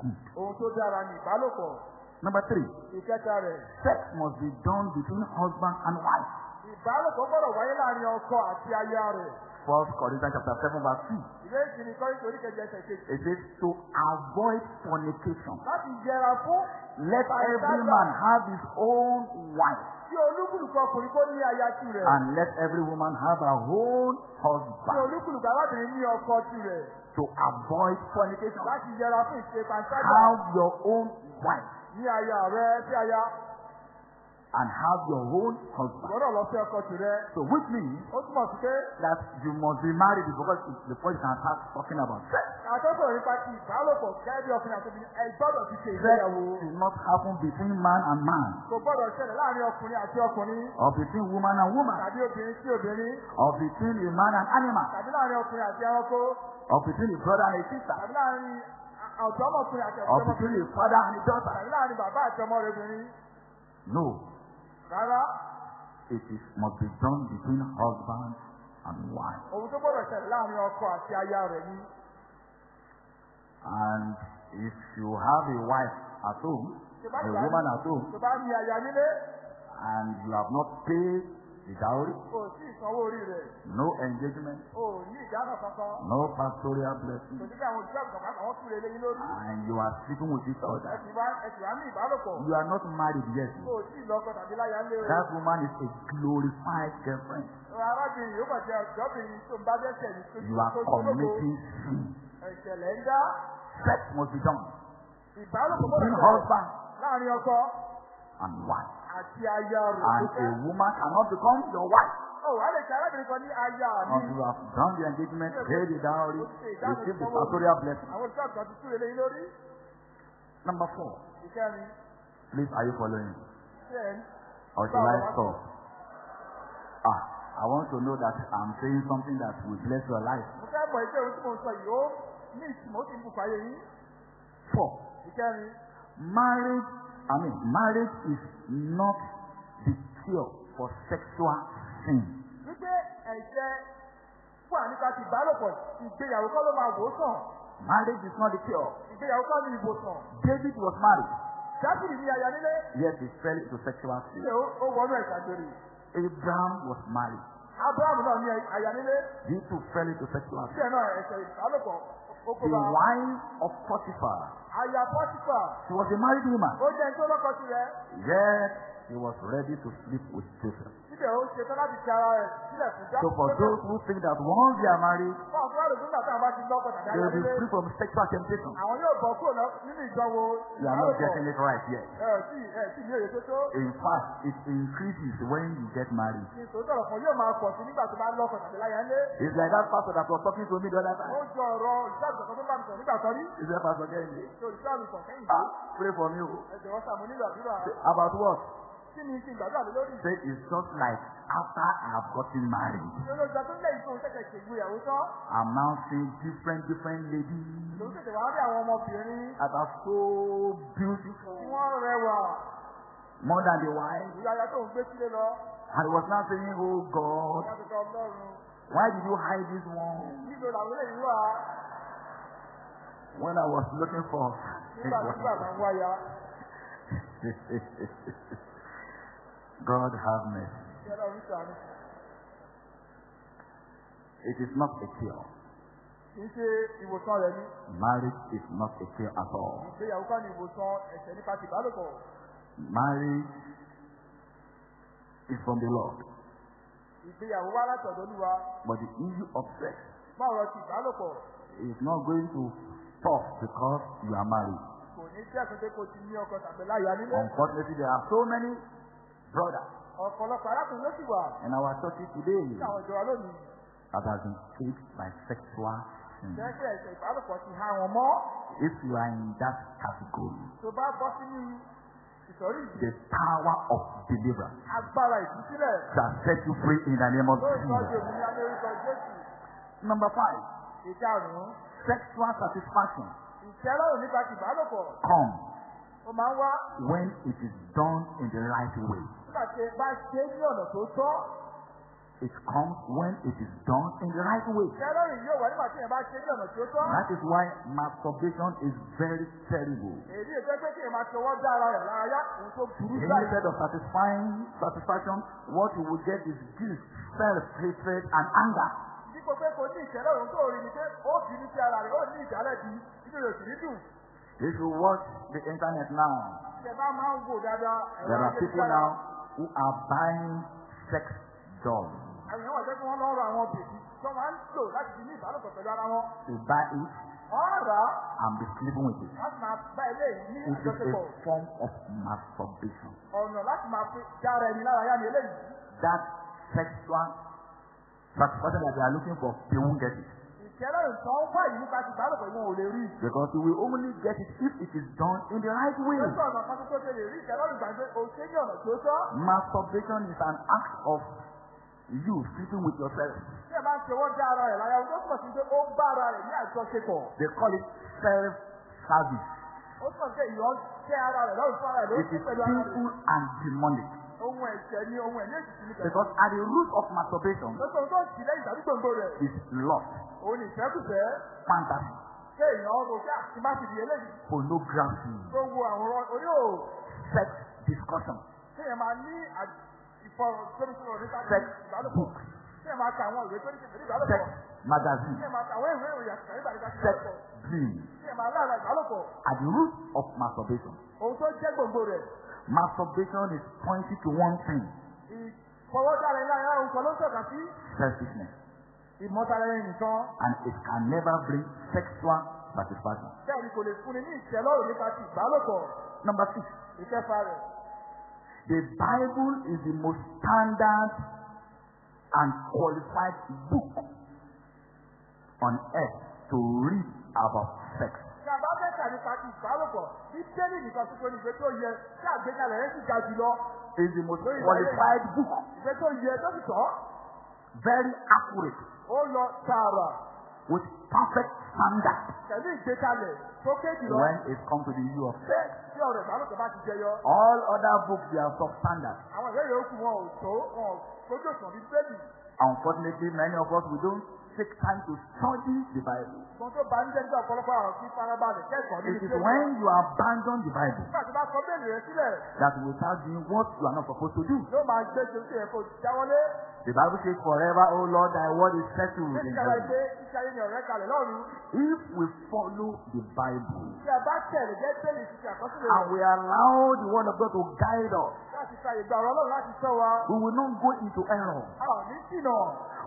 good. ohun tó dára ni ìbálòpọ̀. Number three, Ìkẹta rẹ̀, sex must be done between husband and wife. ìbálòpọ̀ gbọ́dọ̀ wáyé láàárín ọkọ àti aya rẹ̀. First Corinthians chapter 7 verse 2. Ìwé ìkíni kọ́rin torí kejì ẹsẹ̀ kejì. It says to avoid fornication. Láti yẹra fún Let every man have his own wife. Kí olúkúlùkù ọkùnrin kó ní aya tirẹ̀. And let every woman have her own Kí husband. olúkúlùkù arábìnrin ní ọkọ tirẹ̀. To avoid fornication. Láti yẹra fún ìṣe panṣágà. Have your own wife. Ní aya rẹ̀ sí aya. And have your own husband. Gbọ́dọ̀ lọ sí ọkọ tirẹ̀. So which means Ó túmọ̀ sí pé that you must be married before, before you can start talking about sex. àtọ́sọ̀rọ̀ nípa ti ìbálòpọ̀ gẹ́gẹ́ bí ọkùnrin àti obìnrin ẹ gbọ́dọ̀ ti ṣe Sex should not happen between man and man. Kò gbọ́dọ̀ ṣẹlẹ̀ láàárín ọkùnrin àti ọkùnrin. Or between woman and woman. Tàbí obìnrin sí obìnrin. Or between a man and animal. Tàbí láàárín ọkùnrin àti ẹranko. Or between a brother and a sister. Tàbí láàárín ọ̀dọ́mọkùnrin àti Or between a father and a daughter. Tàbí láàárín bàbá àti ọmọ rẹ̀ obìnrin. No. Rárá, It is must be done between husband and wife. ohun tó gbọ́dọ̀ ṣẹlẹ̀ láàárín ọkọ àti aya rẹ̀ ni. And if you have a wife at home, a woman at home, and you have not paid dowry, kò sí ìsanwó orí rẹ̀. no engagement, O ní ìdáná kankan. no pastoral blessing, Kò sí pé àwọn òṣìṣẹ́ àgùntàn kan àwọn túre lé yín lórí. and you are sleeping with each other, sì wá ẹ sì wá ní ìbálòpọ̀. you are not married yet. Kò sí ìlọ́kọ tàbí láya ńlé o. That woman is a glorified girlfriend. Arábìnrin yóò kàn jẹ́ ọ̀dọ́bìnrin tó ń bá dẹ́sẹ̀ ní tó You are tó tó lóko. committing sin. Ẹ̀ṣẹ̀lẹ̀ ń dá. Sex must be done Ìbálòpọ̀ husband láàárín ọkọ and wife. Àti aya rẹ̀. And a woman cannot become your wife Ó wà lè ṣe arábìnrin kan ní aya mi. until you have done the engagement, paid the dowry, received the pastoral blessing. Àwọn àgùntàn ti túre lé yín lórí. Number four, Ìkẹrin. please are you following? Ń Or shall I stop? Ah, I want to know that I'm saying something that will bless your life. Mo fẹ́ mọ̀ ìṣe ohun tí mo sọ yìí ó ní ìtumọ̀ ó sì ń bùkún ayé yín. Four, Ìkẹrin. marriage, I mean, marriage is not the cure for sexual sin. Wípé ẹ̀jẹ̀ wà nípa ti ìbálòpọ̀ ìgbéyàwó kọ́ ló máa wò ó sàn. Marriage is not the cure. Ìgbéyàwó kọ́ ní ìwòsàn. David was married, Dábìlì ní aya nílé. yet he fell into sexual sin. Ṣé ó- ó wọnú ẹ̀ka gbèrè? Abraham was married, Abraham náà aya nílé. he too fell into sexual sin. Ṣé náà ẹ̀ṣẹ̀ ìbálòpọ̀ ó kó the wife of Potiphar. aya pọ́tífà She was a married woman. ó jẹ́ tó lọ́kọ tirẹ̀ Yet she was ready to sleep with Joseph. So for those who think that once they are married, they will be free from sexual temptation. You are not getting it right yet. In fact, it increases when you get married. It's like that pastor that was talking to me the other time. He said, Pastor kẹ́yìn ah, pray for me. oh." ẹ̀jẹ̀ wọ́n sàmú nílò àdúrà Say, About what? Kí ni n gbàdúrà lé lórí? Say it's just like after I have gotten married. olóògbé tó tó ń tẹ̀kẹ̀ ṣègbéyàwó tán? I'm now seeing different, different ladies. Lòún tètè wá rí àwọn ọmọbìnrin? That are so beautiful, wọ́n rẹwà? More than the wife. ìyáya tó ń gbé sílé lọ. And he was now saying, Oh God, ti why did you hide this one? Nílò làwọn eléyìí wà? When I was looking for? nígbà tí bàbá ń wáyà God have mercy. It is not a cure. Marriage is not a cure at all. Marriage is from the Lord. But the issue of sex is not going to stop because you are married. Unfortunately, there are so many brothers ọ̀pọ̀lọpọ̀ arákùnrin ló sì wà. In our churches today. Ní àwọn ìjọba lónìí. That have been saved by sexual sin. jẹ́ pé ẹ̀ṣẹ̀ ìbálòpọ̀ ti há wọn mọ́. If you are in that category, tó bá bọ́ sínú ìsọ̀rí yìí the power of deliverance agbára ìtúsílẹ̀. shall set you free in the name of ló ìtọ́jú Jesus. òmìnira ní orúkọ jésù. Number five, ìkarùn-ún. sexual satisfaction ìtẹ́lọ́rùn nípa ìbálòpọ̀. comes ó máa ń wá when it is done in the right way. nígbà tí ẹ bá ṣe é ní ọ̀nà tó tọ́ It comes when it is done in the right way. That is why masturbation is very terrible. òun Instead of satisfying satisfaction, what you will get is guilt, self-hatred, and anger. dípò pé kò ní ìtẹ́lọ́rùn tó rí ni pé ó bínú sí ara rẹ̀ ó ní ìdálẹ́ bí inú rẹ̀ sì ní dùn If you watch the internet now, there are people now who are buying sex dolls. They buy it and be sleeping with it. It is a form of masturbation. That sexual satisfaction that they are looking for, they won't get it. Because you will only get it if it is done in the right way. Masturbation is an act of you sleeping with yourself. They call it self-service. It is sinful and demonic. Ohun ẹ̀ṣẹ̀ ni ohun ẹ̀ ní èjì ní pẹ̀lú Because at the root of masturbation lọ́sọ̀ tó tì lẹ́yìn tàbí gbòǹgbò rẹ̀? is lust, òun ni ìfẹ́kùfẹ́. Fantasy, ṣé èèyàn àti má ti di eléyìí. Pornography, wo àwòrán orí ò sex discussion, ṣé èèyàn máa ní ìfọ̀rọ̀ tóbi sọ̀rọ̀ nípa sex books, ṣé èèyàn máa ka àwọn ìwé tó ní ṣe pẹ̀lú sex magazine, sex dreams. ṣé èèyàn máa lára ìbálòpọ̀? At the root of masturbation, ohun tó jẹ́ gbòǹgbò rẹ̀ masturbation is pointing to one thing, ìfọwọ́dára ilé ayé ohun kan selfishness. And it can never bring sexual satisfaction. Number six, the Bible is the most standard and qualified book on earth to read about sex. Nípa ti ìbálòpọ̀ bíbélì nìkan tuntun ní ìwé tó yẹ tí àgbékalẹ̀ rẹ̀ sì ga jùlọ It's the most qualified book, ìwé tó yẹ tó sì tọ́ very accurate, ó lọ tààrà with perfect standard pẹ̀lú ìgbékalẹ̀ tó ké jùlọ when it comes to the issue of sex. tí ọ̀rọ̀ ìbálòpọ̀ bá ti jẹyọ. All other books they are substandard. àwọn ìwé yòókù wọn ò tó wọn ò tójú bíi bíbélì. Unfortunately, many of us we don't take time to study the Bible. Ṣùgbọ́n tó bá ń jẹ́ nígbà ọ̀pọ̀lọpọ̀ àwọn tí farabalẹ̀ kẹ́kọ̀ọ́ nínú It is when you abandon the Bible Nígbà tí bá kọ bẹ́ẹ̀lì rẹ sílẹ̀, that will start doing what you are not supposed to do. yóò máa gbé ṣe tí ẹ̀kọ́ jáwọlé. The Bible says, Forever, O Lord, thy word is settled in heaven. If we follow the Bible and we allow the word of God to guide us, we will not go into error.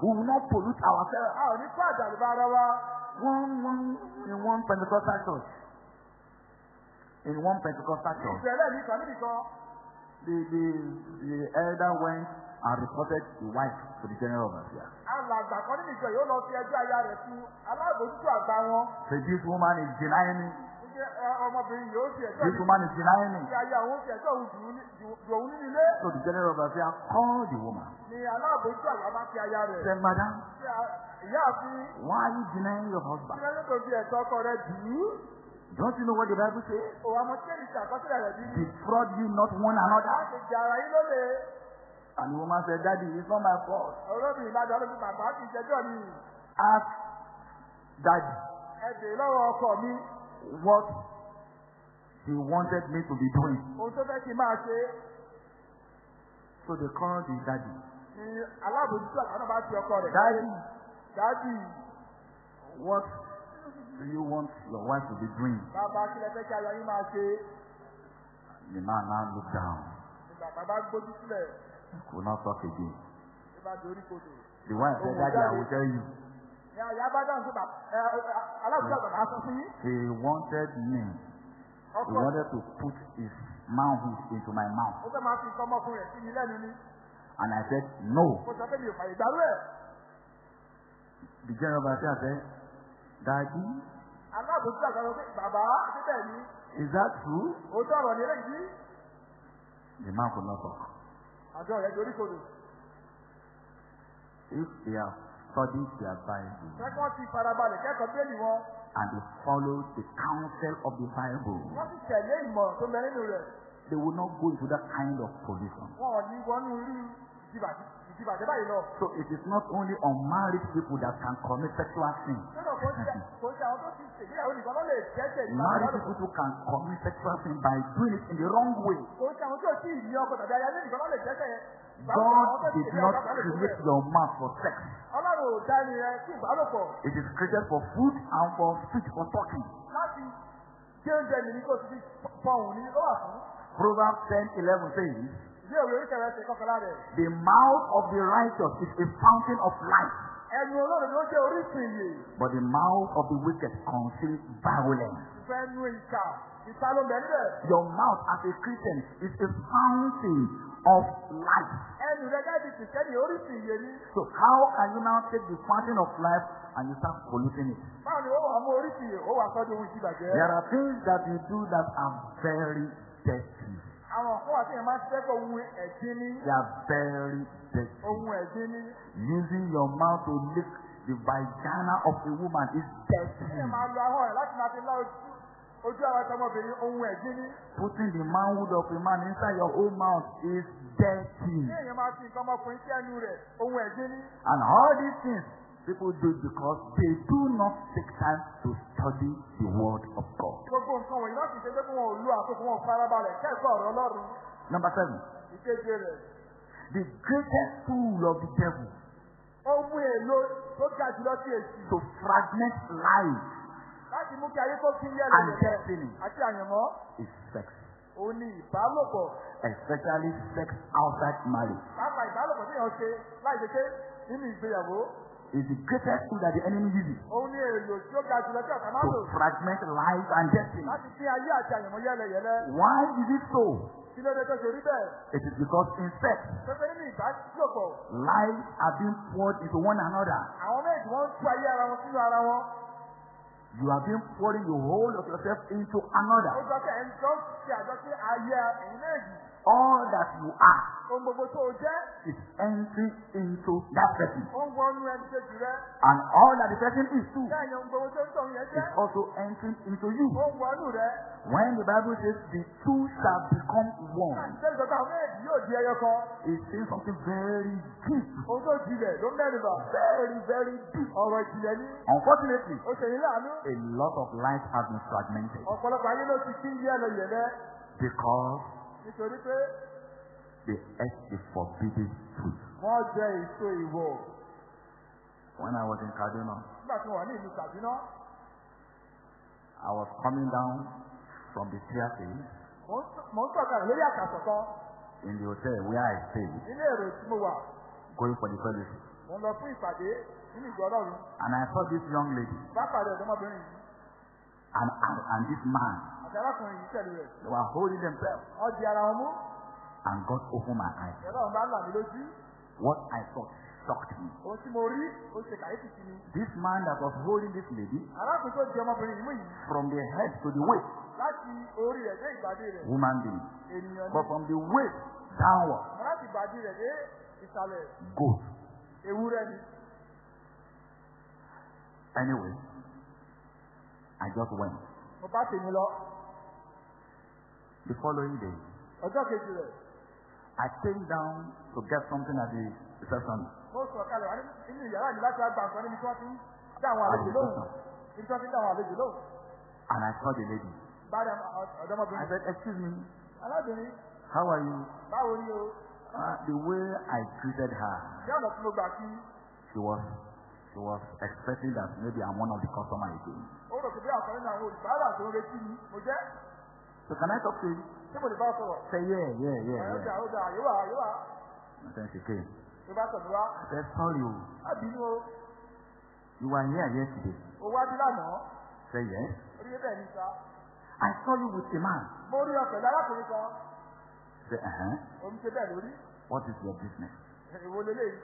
We will not pollute ourselves. One, one, in one Pentecostal church, in one Pentecostal church, Ìṣẹ̀lẹ̀ mi kan níbi kan. the, the, the elder went and reported the wife to the general overseer. Alàgbà kan nínú ìjọ yóò lọ fi ẹjọ́ aya rẹ̀ fún alábòójútó àgbà wọn. So this woman is denying This woman is denying me. So the general overseer called the woman. Said, Madam, why are you denying your husband? Don't you know what the Bible says? Defraud you not one another. And the woman said, Daddy, it's not my fault. Ask Daddy What he wanted me to be doing. Ohun tó fẹ́ kí n máa ṣe So they called the daddy. ni alábòójútó àgbà náà bá fi ọkọ rẹ̀. Daddy, Dájì what do you want your wife to be doing? bàbá kílẹ̀ fẹ́ kí aya yín máa ṣe. The man now looked down. Bàbá gbójú sílẹ̀. Could not talk again. Kodò. The wife said, Daddy, I will tell you. He wanted me. He wanted to put his manhood into my mouth. And I said, No. The general said, Daddy, is that true? The man could not talk. If they have studied their Bible wọ́n ti farabalẹ̀ kẹ́kọ̀ọ́ bẹ́ẹ̀lì wọn? and they followed the counsel of the Bible, Wọ́n sì tẹ̀lé ìmọ̀ràn tó bẹ nínú rẹ̀. they will not go into that kind of position. Wọ́n ò ní wọnú irú lọ. So it is not only unmarried people that can commit sexual sin. Ti Married people too can commit sexual sin by doing it in the wrong way. God did not create your mouth for sex. Ọlọ́run ò dá ẹni rẹ sí ìbálòpọ̀ It is created for food and for speech, for talking. láti gé oúnjẹ mi ní kò sí fi fọhùn ní ó wà fún. Proverbs 10 11 says, orí kẹrẹ rẹ̀. The mouth of the righteous is a fountain of life, Ẹnu olóòrùn ló jẹ́ orísun ìyè. but the mouth of the wicked conceals violence. Ìfẹ́ nu ìka. Ìta ló bẹ̀ níbẹ̀. Your mouth as a Christian is a fountain of life. Ẹnu rẹ̀ gẹ́gẹ́ bí kìrìsìtẹ́nì orísun ìyè ni. So how can you now take the fountain of life and you start polluting it? Báwo ni ó wà mú ìyè? Ó wà sọ́dọ̀ ohun ìdìbàjẹ́. There are things that you do that are very dirty. Àwọn wà tí èèyàn máa ń pé ohun ẹ̀gbin ní. They are very dirty. Ohun ẹ̀gbin ní. Using your mouth to lick the vagina of a woman is dirty. Èèyàn máa lo ahọ́n rẹ̀ láti máa fi lá ojú ojú àwọn ọmọbìnrin ohun ẹ̀gbin ní. Putting the manhood of a man inside your own mouth is dirty. Ní èèyàn máa fi nǹkan ọmọkùnrin sí ẹnu rẹ̀ ohun ẹ̀gbin ní. And all these things people do because they do not take time to study the word of God. Gbogbo nǹkan wọ̀nyí láti ṣe pé kí wọn lo àkókò wọn farabalẹ̀ kẹ́kọ̀ọ́ ọ̀rọ̀ Ọlọ́run. Number seven, Ìkeje rẹ̀. the greatest tool of the devil Ohun èlò tó ga jùlọ sí èsì. to fragment life Láti mú kí ayé tó kí yẹ́ and lẹ́yẹ̀ destiny àti àyànmọ́. is sex, Òun ni ìbálòpọ̀. especially sex outside marriage. Pápá ìbálòpọ̀ tí èèyàn ṣe láì ṣe pé nínú ìgbéyàwó. Is the greatest tool that the enemy uses Òun ni èlò tí ó ga jùlọ tí ọ̀kan máa lò. to fragment life and destiny. Láti pín ayé àti àyànmọ́ yẹ́lẹyẹ̀lẹ. Why is it so? Kí ló dé tó ṣe rí bẹ́ẹ̀? It is because in sex, Pépé nínú ìbálòpọ̀. lives are being poured into one another. Àwọn méjì wọ́n ń tú ayé ara wọn sínú ara wọn. You are being pouring the whole of yourself into another. All that you are Ohun gbogbo tó o jẹ́, is entering into that person. ó ń wọnú ẹni kejì rẹ. And all that the person is too Bẹ́ẹ̀ ni ohun gbogbo tó ń tọ̀ yẹn is also entering into you. ó ń wọnú rẹ. When the Bible says the two shall become one, Ṣé ìjọba àwọn méjì yóò di ẹyọ kan? it's saying something very deep. Ohun tó jinlẹ̀ ló ń mẹ́rin bà. Very, very deep. Ọ̀rọ̀ ìjìnlẹ̀ ní Unfortunately, ó ṣe yín láàánú. a lot of life has been fragmented Ọ̀pọ̀lọpọ̀ ayé ló ti kí yẹ́lẹyẹ̀lẹ because nítorí pé they ate the forbidden fruit. wọ́n jẹ èso ìwọ̀ When I was in Kaduna, nígbà tí wọ́n ní ìlú Kàdúná. I was coming down from the staircase Mò ń sọ̀kalẹ̀ lórí àkàsọ̀ kan in the hotel where I stayed, nílé èrò tí mo wà. going for the fellowship. Mo lọ fún ìpàdé nínú ìjọ Ọlọ́run. And I saw this young lady Bá pàdé ọ̀dọ́mọbìnrin yìí and, and, and this man. Àti arákùnrin yìí tẹ̀lé rẹ̀. They were holding themselves. Wọ́n di ara wọn mú. And God opened my eyes. Ọlọ́run bá ń là mí lójú. What I saw shocked me. Ohun tí mo rí ó ṣe kàyéfì sí mi. This man that was holding this lady Arákùnrin tó di ọmọbìnrin yìí mú yìí from the head to the waist, láti orí rẹ̀ dé ìbàdí rẹ̀. woman being, Ènìyàn but from the waist downward, láti ìbàdí rẹ̀ dé ìsàlẹ̀ goat. ewúrẹ́ ni. Anyway, I just went. Mo bá tèmi lọ. The following day, Ọjọ́ kejì rẹ̀. I came down to get something at the reception. Mo sọ̀ kalẹ̀ wá nínú ìyàrá mi láti wá gba nǹkan níbi tí wọ́n ti ń dá àwọn àlejò lóhùn. Níbi tí wọ́n ti ń dá àwọn àlejò lóhùn. And I saw the lady. Bá dá I ọ̀dọ́mọbìnrin. said, Excuse me, Alábìnrin, how are you? báwo ni o? Uh, the way I greeted her, Ní ọ̀nà tí mo gbà kí she was she was expecting that maybe I'm one of the customers again. ó rò pé bí àkọ́rí náà àwọn olùbárà tó ń retí mi, mo jẹ́. So can I talk to you? Ṣé mo lè bá ọ sọ̀rọ̀? Say yeah, yeah, yeah, ó dà àyèwà àyèwà. And then she came. Tó bá sọ̀rọ̀ wá. Said, sorry, oh, Má bínú o. you were here yesterday. Ó wá bí lánàá. Say yes. Orí bẹ́ẹ̀ ni sá. I saw you with a man. Mo rí ọkọ̀ lárákùnrin kan. Say, uh-huh. Omi ṣe bẹ́ẹ̀ lórí. What is your business? Èwo leléyìí?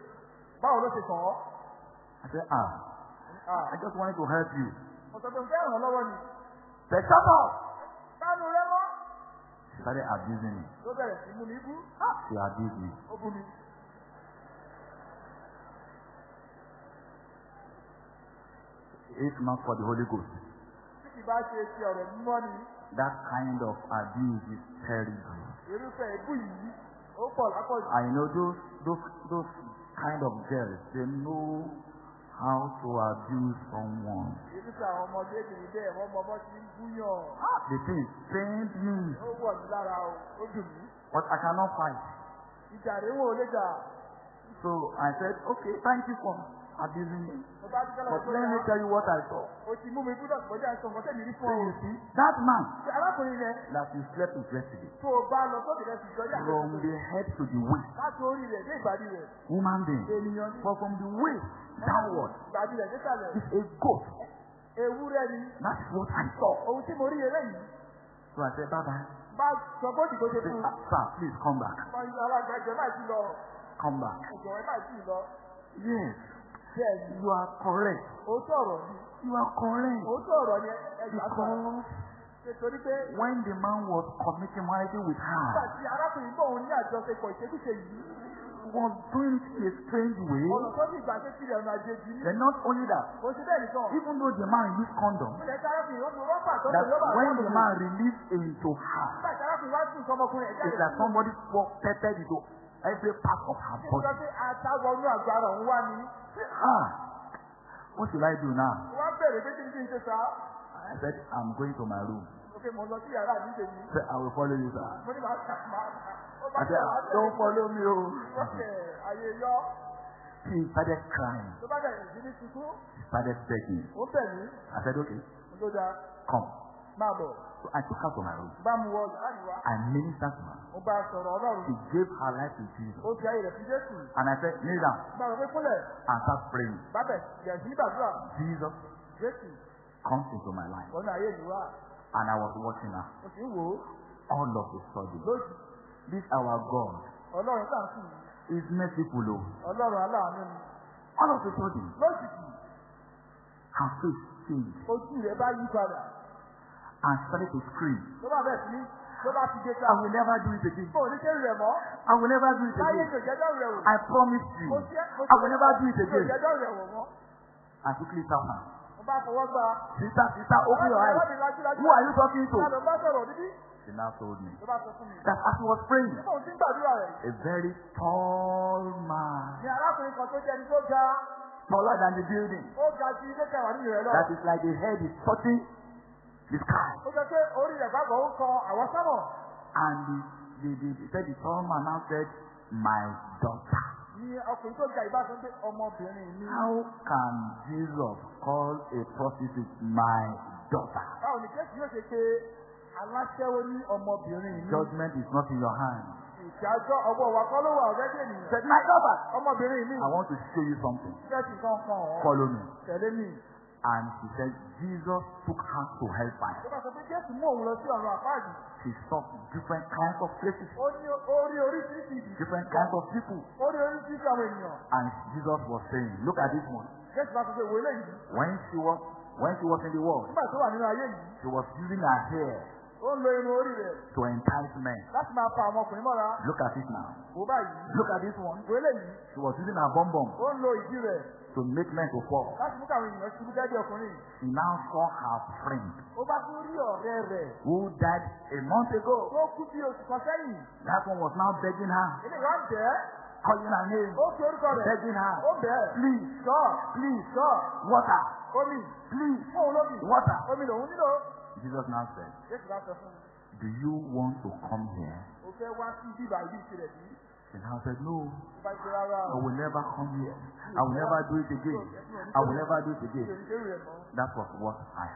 Báwo ló ṣe kàn ọ́? I said, ah, Ah, I just wanted to help you. Sọ pé mo fẹ́ ràn ọ́ lọ́wọ́ ni. Say, shut up! Kánú rẹ mọ́. She started abusing me. Ló bẹ̀rẹ̀ sí mú mi bú. She abused me. Ó bú mi. If not for the Holy Ghost, Tí kì bá ṣe ti ọ̀rọ̀ mímọ́ ni, that kind of abuse is terrible. irúfẹ́ ìbú yìí, ó pọ̀ lápọ̀jù. I know those those those kind of girls, they know how to abuse someone. Irúfẹ́ àwọn ọmọdé kìí bẹ́ẹ̀ wọ́n mọ bọ́ sí ń búyàn. The thing pained me, Ó wọ̀ mí lára o, ó dùn mí. but I cannot fight. Ìjà rèé wò lé jà. So I said, okay, thank you for abusing me. But let me tell you what I saw. So you see, that man that you slept with yesterday, from the head to the waist, human being, but from the waist downward is a goat. That's what I saw. So I said, un. "Ah, sir, please come back. Come back. Lọ. Yes, you are correct. òótọ́ ọ̀rọ̀ ni. You are correct. Òótọ́ ọ̀rọ̀ ni Nítorí pé when the man was committing morality with nígbà her, tí arákùnrin náà ní àjọṣepọ̀ ìṣekúṣe yìí, he was doing it a strange way. ọ̀nà tó ní ìgbà kékeré ọ̀nà àjèjì ní. And not only that, Kò sí bẹ́ẹ̀ nìkan. even though the man used condom, Ilẹ̀ tí arákùnrin ó lo rọ́pà tó that lè lọ́bà when the man released into her, Nígbà tí arákùnrin wá it's like somebody poured pepper into every part of her body. sọ pé àtàwọnú àgbàrá òun wá ní? Ah, what should I do now? Wọ́n bẹ̀rẹ̀ pé kí n kí n ṣe sá. I said, I'm going to my room. Òkè mo lọ sí yàrá mi tèmi. I said, I will follow you, sir. Mo ní màá kà máa. Ó bá I said, don't follow me. Oh. Ìwọ́kẹ̀ ayé yọ. He started crying. Tó bá bẹ̀rẹ̀ sí ní tuntun, He started begging. ó bẹ̀ mí. I said, okay, dáa, come. máa bọ̀. So I took her to my room. I ministered to her. She gave her life to Jesus. And I said, kneel down and start praying. Jesus comes into my life. And I was watching her. All of a sudden, this our God is merciful. Oh. All of a sudden, her face changed ojú rẹ̀ bá yí padà. And started to scream. Tó bá bẹ̀rẹ̀ sí ní tó bá ti dé I will never do it again. Ṣe rẹ̀ mọ́. I will never do it again. rẹ̀ wò. I promise you. Mo ṣe mo I will never do it again. jẹ́ dọ́rù rẹ̀ wò mọ́. I quickly sat down. Mo bá fọwọ́ gba. Sister, sister, open your eyes. Who are you talking to? Ìyá bá sọ̀rọ̀ níbí. She now told me bá that as he was praying, a very tall man, taller than the building, that is like the head is touching the sky. Ó jẹ́ pé orí rẹ̀ gbàgbọ́ ó kan àwọn sámọ̀. And the, the, the, said the tall man now said, My daughter. Ní ọkùnrin tó ga ìbáṣọ pé ọmọbìnrin mi. How can Jesus call a prostitute my daughter? Báwo ni Jésù yóò ṣe pé aláṣẹ́wó ní ọmọbìnrin mi? Judgment is not in your hand. Ìdájọ́ ọwọ́ wa kọ́ ló wà ọ̀rẹ́dẹ̀ He ènìyàn. said, My daughter, Ọmọbìnrin mi. I want to show you something. Fẹ́ ti kan kan ọ̀. Follow me. Tẹ̀lé mi. And she said, Jesus took her to ọ̀run àpáàdì. She saw different kinds of places, different kinds of people. And Jesus was saying, Look at this one. When she was when she was in the world, she was using her hair to entice men. Look at it now. Look at this one. She was using her bum Ó to make men to fall. láti mú káwọn ènìyàn ṣubú bí ọkùnrin. She now saw her friend Ó bá tún rí ọ̀rẹ́ rẹ̀ who died a month ago. tó kú bí oṣù kan sẹ́yìn. That one was now begging her, Ilé ìwà ń bẹ̀ ẹ́. calling her name, Ó fi orúkọ rẹ̀. begging her, Ó bẹ̀ ẹ́. please, Sọ. please, Sọ. water, Omi. please, Fún òun lómi. water. Omi lòun nílò. Jesus now said, Jésù bá sọ fún mi. Do you want to come here? O fẹ́ wá sí bíbá ìlú ìṣẹ̀lẹ̀ bí? She now said, No, I will never come here. I will never do it again. I will never do it again. That was what I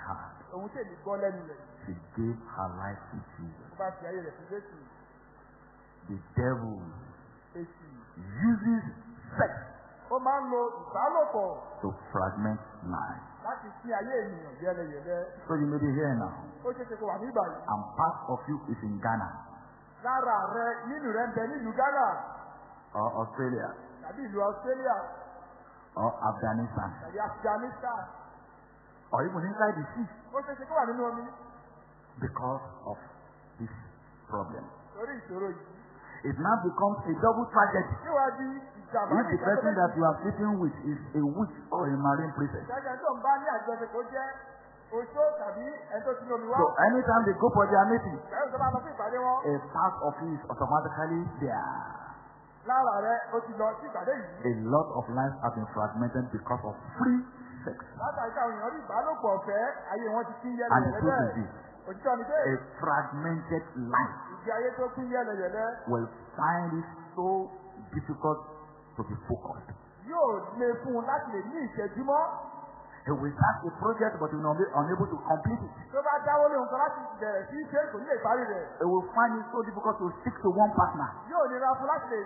rẹ̀. She gave her life to Jesus. The devil uses sex Ó máa ń lo ìbálòpọ̀ to fragment life. láti pín ayé ènìyàn yẹ́lẹyẹ̀lẹ. So you may be here now, Ó ṣeé ṣe kó wà ní ìbàyìí. and part of you is in Ghana Lára rẹ nínú rẹ̀ ń bẹ nílùú Ghana or Australia tàbí ìlú Australia or Afghanistan tàbí Afghanistan. or even inside the sea Ó ṣeé ṣe kó wà nínú omi because of this problem. torí ìṣòro yìí. It now becomes a double tragedy if the person that you are sleeping with is a witch or a marine princess. Gẹ́gẹ́ tó ń bá ní àjọṣepọ̀ jẹ́ oṣó tàbí ẹni tó ti ní omi wá. So anytime they go for their meeting, Bẹ́ẹ̀ tó bá lọ sí ìpàdé wọn. a part of you is automatically there. Lára rẹ̀ ó ti lọ sí ìpàdé yìí. A lot of lives have been fragmented because of free sex. Látàrí káwọn èèyàn rí ìbálòpọ̀ ọ̀fẹ́ ayé wọn ti pín And is bẹ́ẹ̀. this, Òtítọ́ ni a fragmented life ìgbé ayé tó pín yẹ́lẹyẹ̀lẹ will find it so difficult to be focused. yóò lè fún un láti lè ní ìṣẹ́júmọ́. He will start a project but will not be unable to complete it. Tó bá dáwọ́ lé nǹkan láti bẹ̀rẹ̀ sí ṣe kò ní lè parí rẹ̀. He will find it so difficult to stick to one partner Yóò nira fún láti lè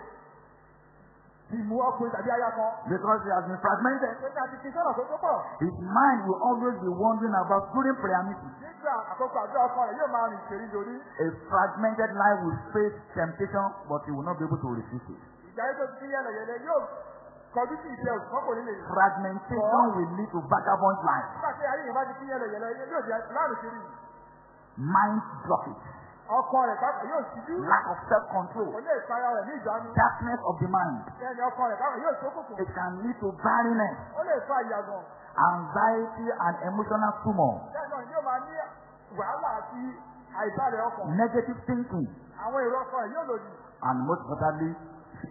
ti mú ọkùnrin tàbí aya kan. because he has been fragmented. Pé ká ti fi sọ́nà tó pọ̀. His mind will always be wondering about during prayer meeting. Nígbà àkókò àjọ ọkọ rẹ̀ yóò máa rìn ìṣèrí dorí. A fragmented life will face temptation but he will not be able to resist it. Ìgbà ayé tó ti yẹ́lẹyẹ̀lẹ yóò òṣùpọ̀ kò ní lè. Fragmentation will lead to vagabond life. Nígbà tí ayé yìí bá ti pín yẹ́lẹyẹ̀lẹ yóò di láàárín ìṣèrí. Mind blockage. Ọkọ rẹ̀ pápá yóò ṣíjú. Lack of self-control. Kò lè para rẹ̀ ní ìjánu. Darkness of the mind. Bẹ́ẹ̀ni ọkọ rẹ̀ pápá yóò ṣókùnkùn. It can lead to barrenness, Ó lè fa ìyàgàn. anxiety and emotional tumor, Bẹ́ẹ̀ náà yóò máa ní wàhálà àti àìsàlẹ̀ ọkàn. negative thinking, Àwọn èrò ọkọ rẹ̀ yóò lòdì. and most importantly,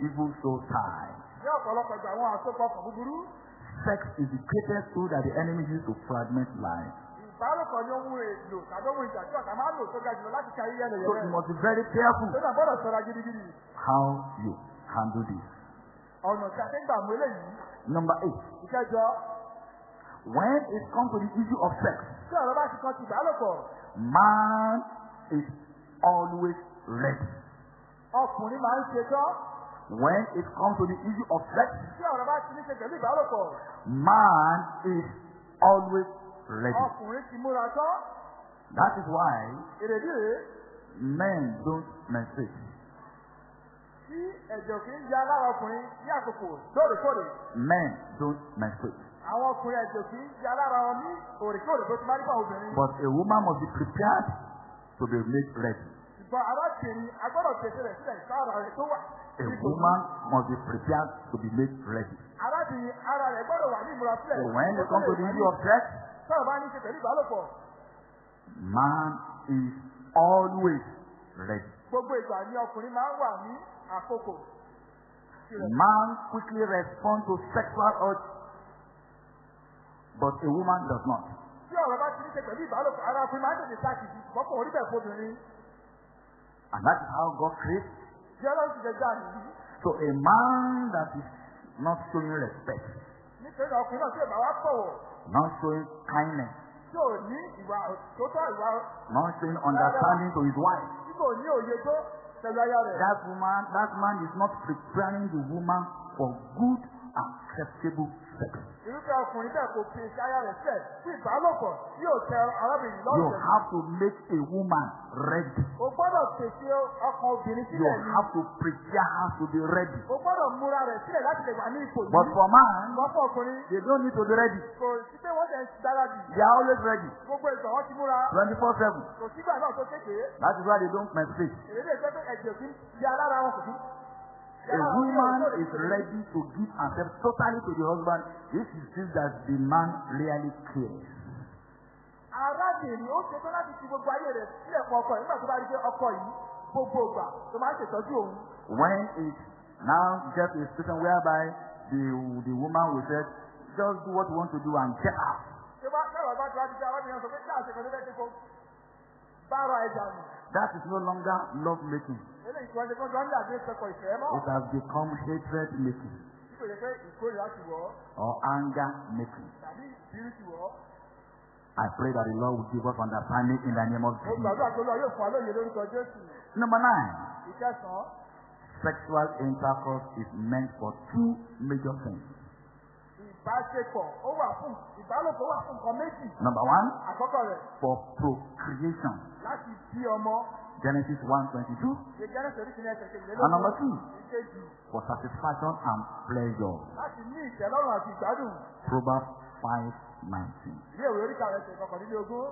evil soul ties. Ní ọ̀pọ̀lọpọ̀ ìgbà àwọn àsopọ̀ ọkàn búburú. Sex is the greatest tool that the enemy uses to fragment life. Ìbálòpọ̀ ni ohun èlò tàbí ohun ìjà tí ọ̀tá máa ń lò tó ga jùlọ láti ka iye So you must be very careful Tó náà gbọ́dọ̀ ṣọ́ra gidigidi. how you handle this. Ọ̀nà tí a ti ń gbà mú eléyìí. Number eight, Ìkẹjọ. when it comes to the issue of sex, Tí ọ̀rọ̀ bá ti kan ti ìbálòpọ̀. man is always ready. Ọkùnrin máa ń ṣe tán. When it comes to the issue of sex, man is always ready. That is why men don't menstruate. Men don't menstruate. Àwọn ọkùnrin ẹ̀jẹ̀ òkè ń ya lára wọn ní òrèkóòrè tó ti máa ń bá obìnrin. But a woman must be prepared to be made ready. A woman must be prepared to be made ready. So when it comes to the issue of sex, man is always ready. Man quickly responds to sexual urge, but a woman does not. And that is how God creates. ọlọ́run ti. So a man that is not showing respect, nítorí ọkùnrin náà tí not showing kindness, tí ò ní ìwà tó tọ́ ìwà not showing understanding to his wife, tí kò ní òye tó pẹ̀lú aya rẹ̀. that woman, that man is not preparing the woman for good, acceptable. Irúfẹ́ ọkùnrin bẹ́ẹ̀ kò fi ṣe aya rẹ̀ sílẹ̀ fún ìbálòpọ̀ tí yóò tẹ arábìnrin You have to make a woman ready. o gbọ́dọ̀ pèsè ọkàn obìnrin You have to prepare her to be ready. o gbọ́dọ̀ múra rẹ̀ sílẹ̀ láti lè wà ní ipò yìí. But for man, ọkùnrin they don't need to be ready. kò sí pé wọ́n tẹ̀ ń dáradì. They are always ready. gbogbo ìgbà wọ́n ti múra 24 7. kò sígbà náà tó kékeré. That is why they don't menstruate. A woman is ready to give herself totally to the husband if she sees that the man really cares. arábìnrin ó ṣetán láti fi gbogbo ayé rẹ̀ sílẹ̀ fún ọkọ yìí nígbà tó bá rí pé ọkọ yìí gbogbo ìgbà tó máa ń ṣètọ́jú òun. When it now gets a situation whereby the, the woman will say, just do what you want to do and get out. ṣé bá ṣẹ́wàá bá ti wá ti ṣe arábìnrin sọ pé ṣáà ṣe kan tó fẹ́ kó bára ẹja nù. That is no longer love making. eléyìí tí wọ́n ní ìfẹ́ mọ́. It has become hatred making tí kò yẹ pé ìkórìíra ti wọ̀ ọ́ or anger making. tàbí ìbírú ti wọ̀ ọ́. I pray that the Lord will give us understanding in the name of mo Jesus. gbàdúrà pé olúwa yóò fún wa lóye lórúkọ jésù. Number nine, ìkẹsàn-án sexual intercourse is meant for two major things. Ìbáṣepọ̀ ó wà fún ìbálòpọ̀ wà fún nǹkan méjì. Number one, àkọ́kọ́ rẹ̀ for procreation. láti bí ọmọ Genesis 1:22. ṣe jẹ́rẹ̀sì oríṣiríṣi ẹsẹ̀ And number two, ìkejì for satisfaction and pleasure. láti ní ìtẹ́lọ́rùn àti ìgbádùn. Proverbs 5:19. ilé ìwé oríkà rẹ̀ ṣe kọkànlélógún.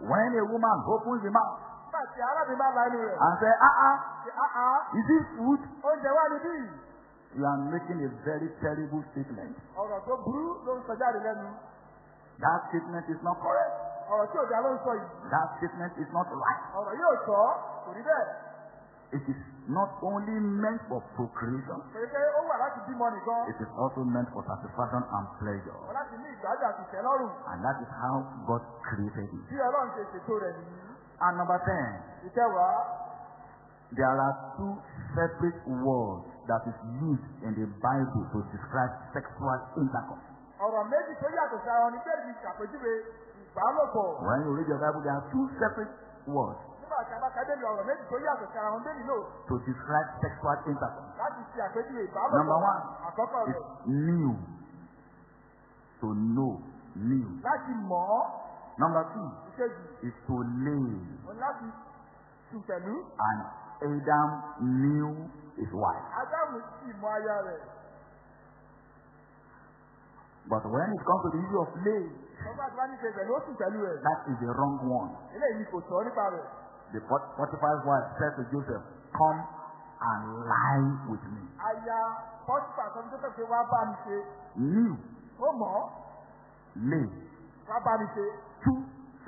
When a woman opens the mouth nígbà tí arábìnrin bá la inú rẹ̀. and says, ah ah, ṣe áá is this food? oúnjẹ wà níbí. You are making a very terrible statement. ọ̀rọ̀ tó burú ló ń sọ jáde lẹ́nu. That statement is not correct. ọ̀rọ̀ tí òjá ló ń sọ yìí. That statement is not right. ọ̀rọ̀ yóò sọ kò rí bẹ́ẹ̀. It is not only meant for procreation, pé ó wà láti bímọ nìkan. it is also meant for satisfaction and pleasure. wọ́n láti ní ìgbádùn àti ìtẹ́lọ́rùn. And that is how God created it. bí ọlọ́run ṣe ṣètò rẹ̀ nìyí. And number 10, ìkẹwàá there are two separate words that is used in the Bible to describe sexual intercourse. ọ̀rọ̀ méjì tó yàtọ̀ sí ara wọn ní bẹ́ẹ̀ ni ṣàpèjúwe ìbálòpọ̀. When you read your Bible, there are two separate words nígbà tí a bá kẹ́dẹ́ ọ̀rọ̀ méjì tó yàtọ̀ sí ara wọn bẹ́ẹ̀ nílò to describe sexual intercourse. láti ṣe àpèjúwe Number ìbálòpọ̀. one àkọ́kọ́ rẹ̀ new. To know, new. láti mọ̀ ọ́ Number two ìkejì is to òun láti sùn pẹ̀lú. And Adam knew his wife. ádámù sì mọ aya rẹ̀. But when it comes to the issue of lay, that is the wrong one. The Pot- Potiphar's wife said to Joseph, Come and lie with me. aya pọ́sípà sọ fún joseph pé wá bá mi ṣe. New, ó mọ̀ ọ́ lay. wá bá mi ṣe. Two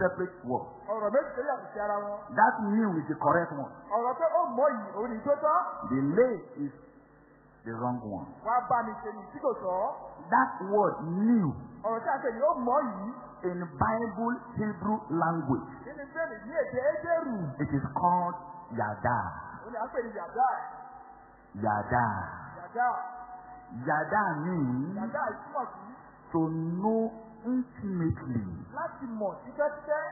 separate words. ọ̀rọ̀ méjì tó yàtọ̀ sí ara wọn. That new is the correct one. ọ̀rọ̀ pé ó mọ̀ yìí òun tó tọ́. The lay is the wrong one. wá bá mi ṣe ní tí kò sọ. That word new ọ̀rọ̀ tí a pè ní ó mọ̀ yìí. in Bible Hebrew language, nínú bẹ́ẹ̀ni ní èdè édèrú. it is called yada. ni à ń pè ní yàdá. Yada. yàdá. Yada means yàdá ìtumọ̀ sí to know intimately. Mọ̀ títẹ́títẹ́.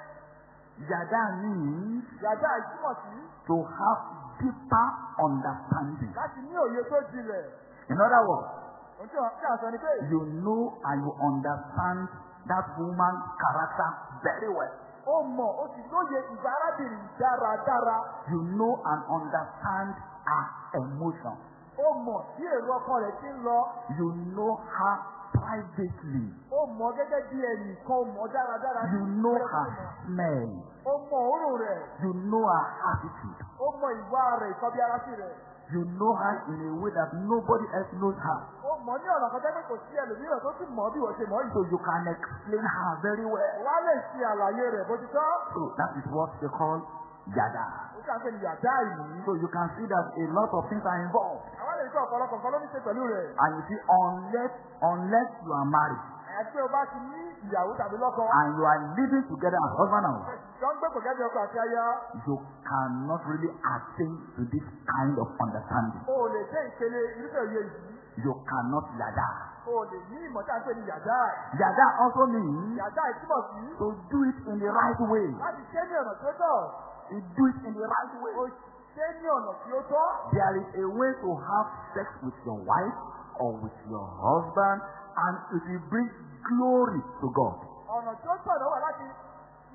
Yada means yàdá ìtumọ̀ sí to have deeper understanding. láti ní òye tó jinlẹ̀. In other words, ohun tí wọ́n tí a sọ ni pé you know and you understand that woman's character very well. ó mọ̀ ó sì lóye ìgbà arábìnrin dáradára. You know and understand her emotion. ó mọ̀ bí èrò ọkọ rẹ̀ ti ń lọ. You know her privately. ó mọ̀ gẹ́gẹ́ bí ẹnì kan ó mọ̀ dáradára. You know her smell. ó mọ̀ òórùn rẹ̀. You know her attitude. Ó mọ ìwà rẹ̀ ìkọbi ara sí rẹ̀. You know her in a way that nobody else knows her. Ó mọ̀ ní ọ̀nà kan tẹ́lẹ̀ kò sí ẹlòmíràn tó sì mọ̀ bí wọ́n ṣe mọ̀ yìí. So you can explain her very well. Wá lè ṣe àlàyé rẹ̀ bó ti tọ́. So that is what they call yada. Ó pè ní yàdá ìlú. So you can see that a lot of things are involved. Àwọn lè sọ ọ̀pọ̀lọpọ̀ nǹkan ló ní ṣe pẹ̀lú rẹ̀. And you see, unless unless you are married Àyàfi pé o bá ti ní ìyàwó tàbí lọ́kọ. and you are living together as husband and wife, Jọ ń gbé kò gẹ́gẹ́ ọkọ àti aya. you cannot really attain to this kind of understanding. O lè dé ìpele irúfẹ́ òye yìí. You cannot yada. O ò lè ní ìmọ̀ tá à ń pè ní yàdá. Yada also means Yàdá ìtumọ̀ sí to do it in the right way. láti ṣe ní ọ̀nà tó tọ́. You do it in the right way. O ṣe ní ọ̀nà tí ó tọ́. There is a way to have sex with your wife or with your husband, and it will bring glory to God. Ọ̀nà tí ó tọ̀ náà wà láti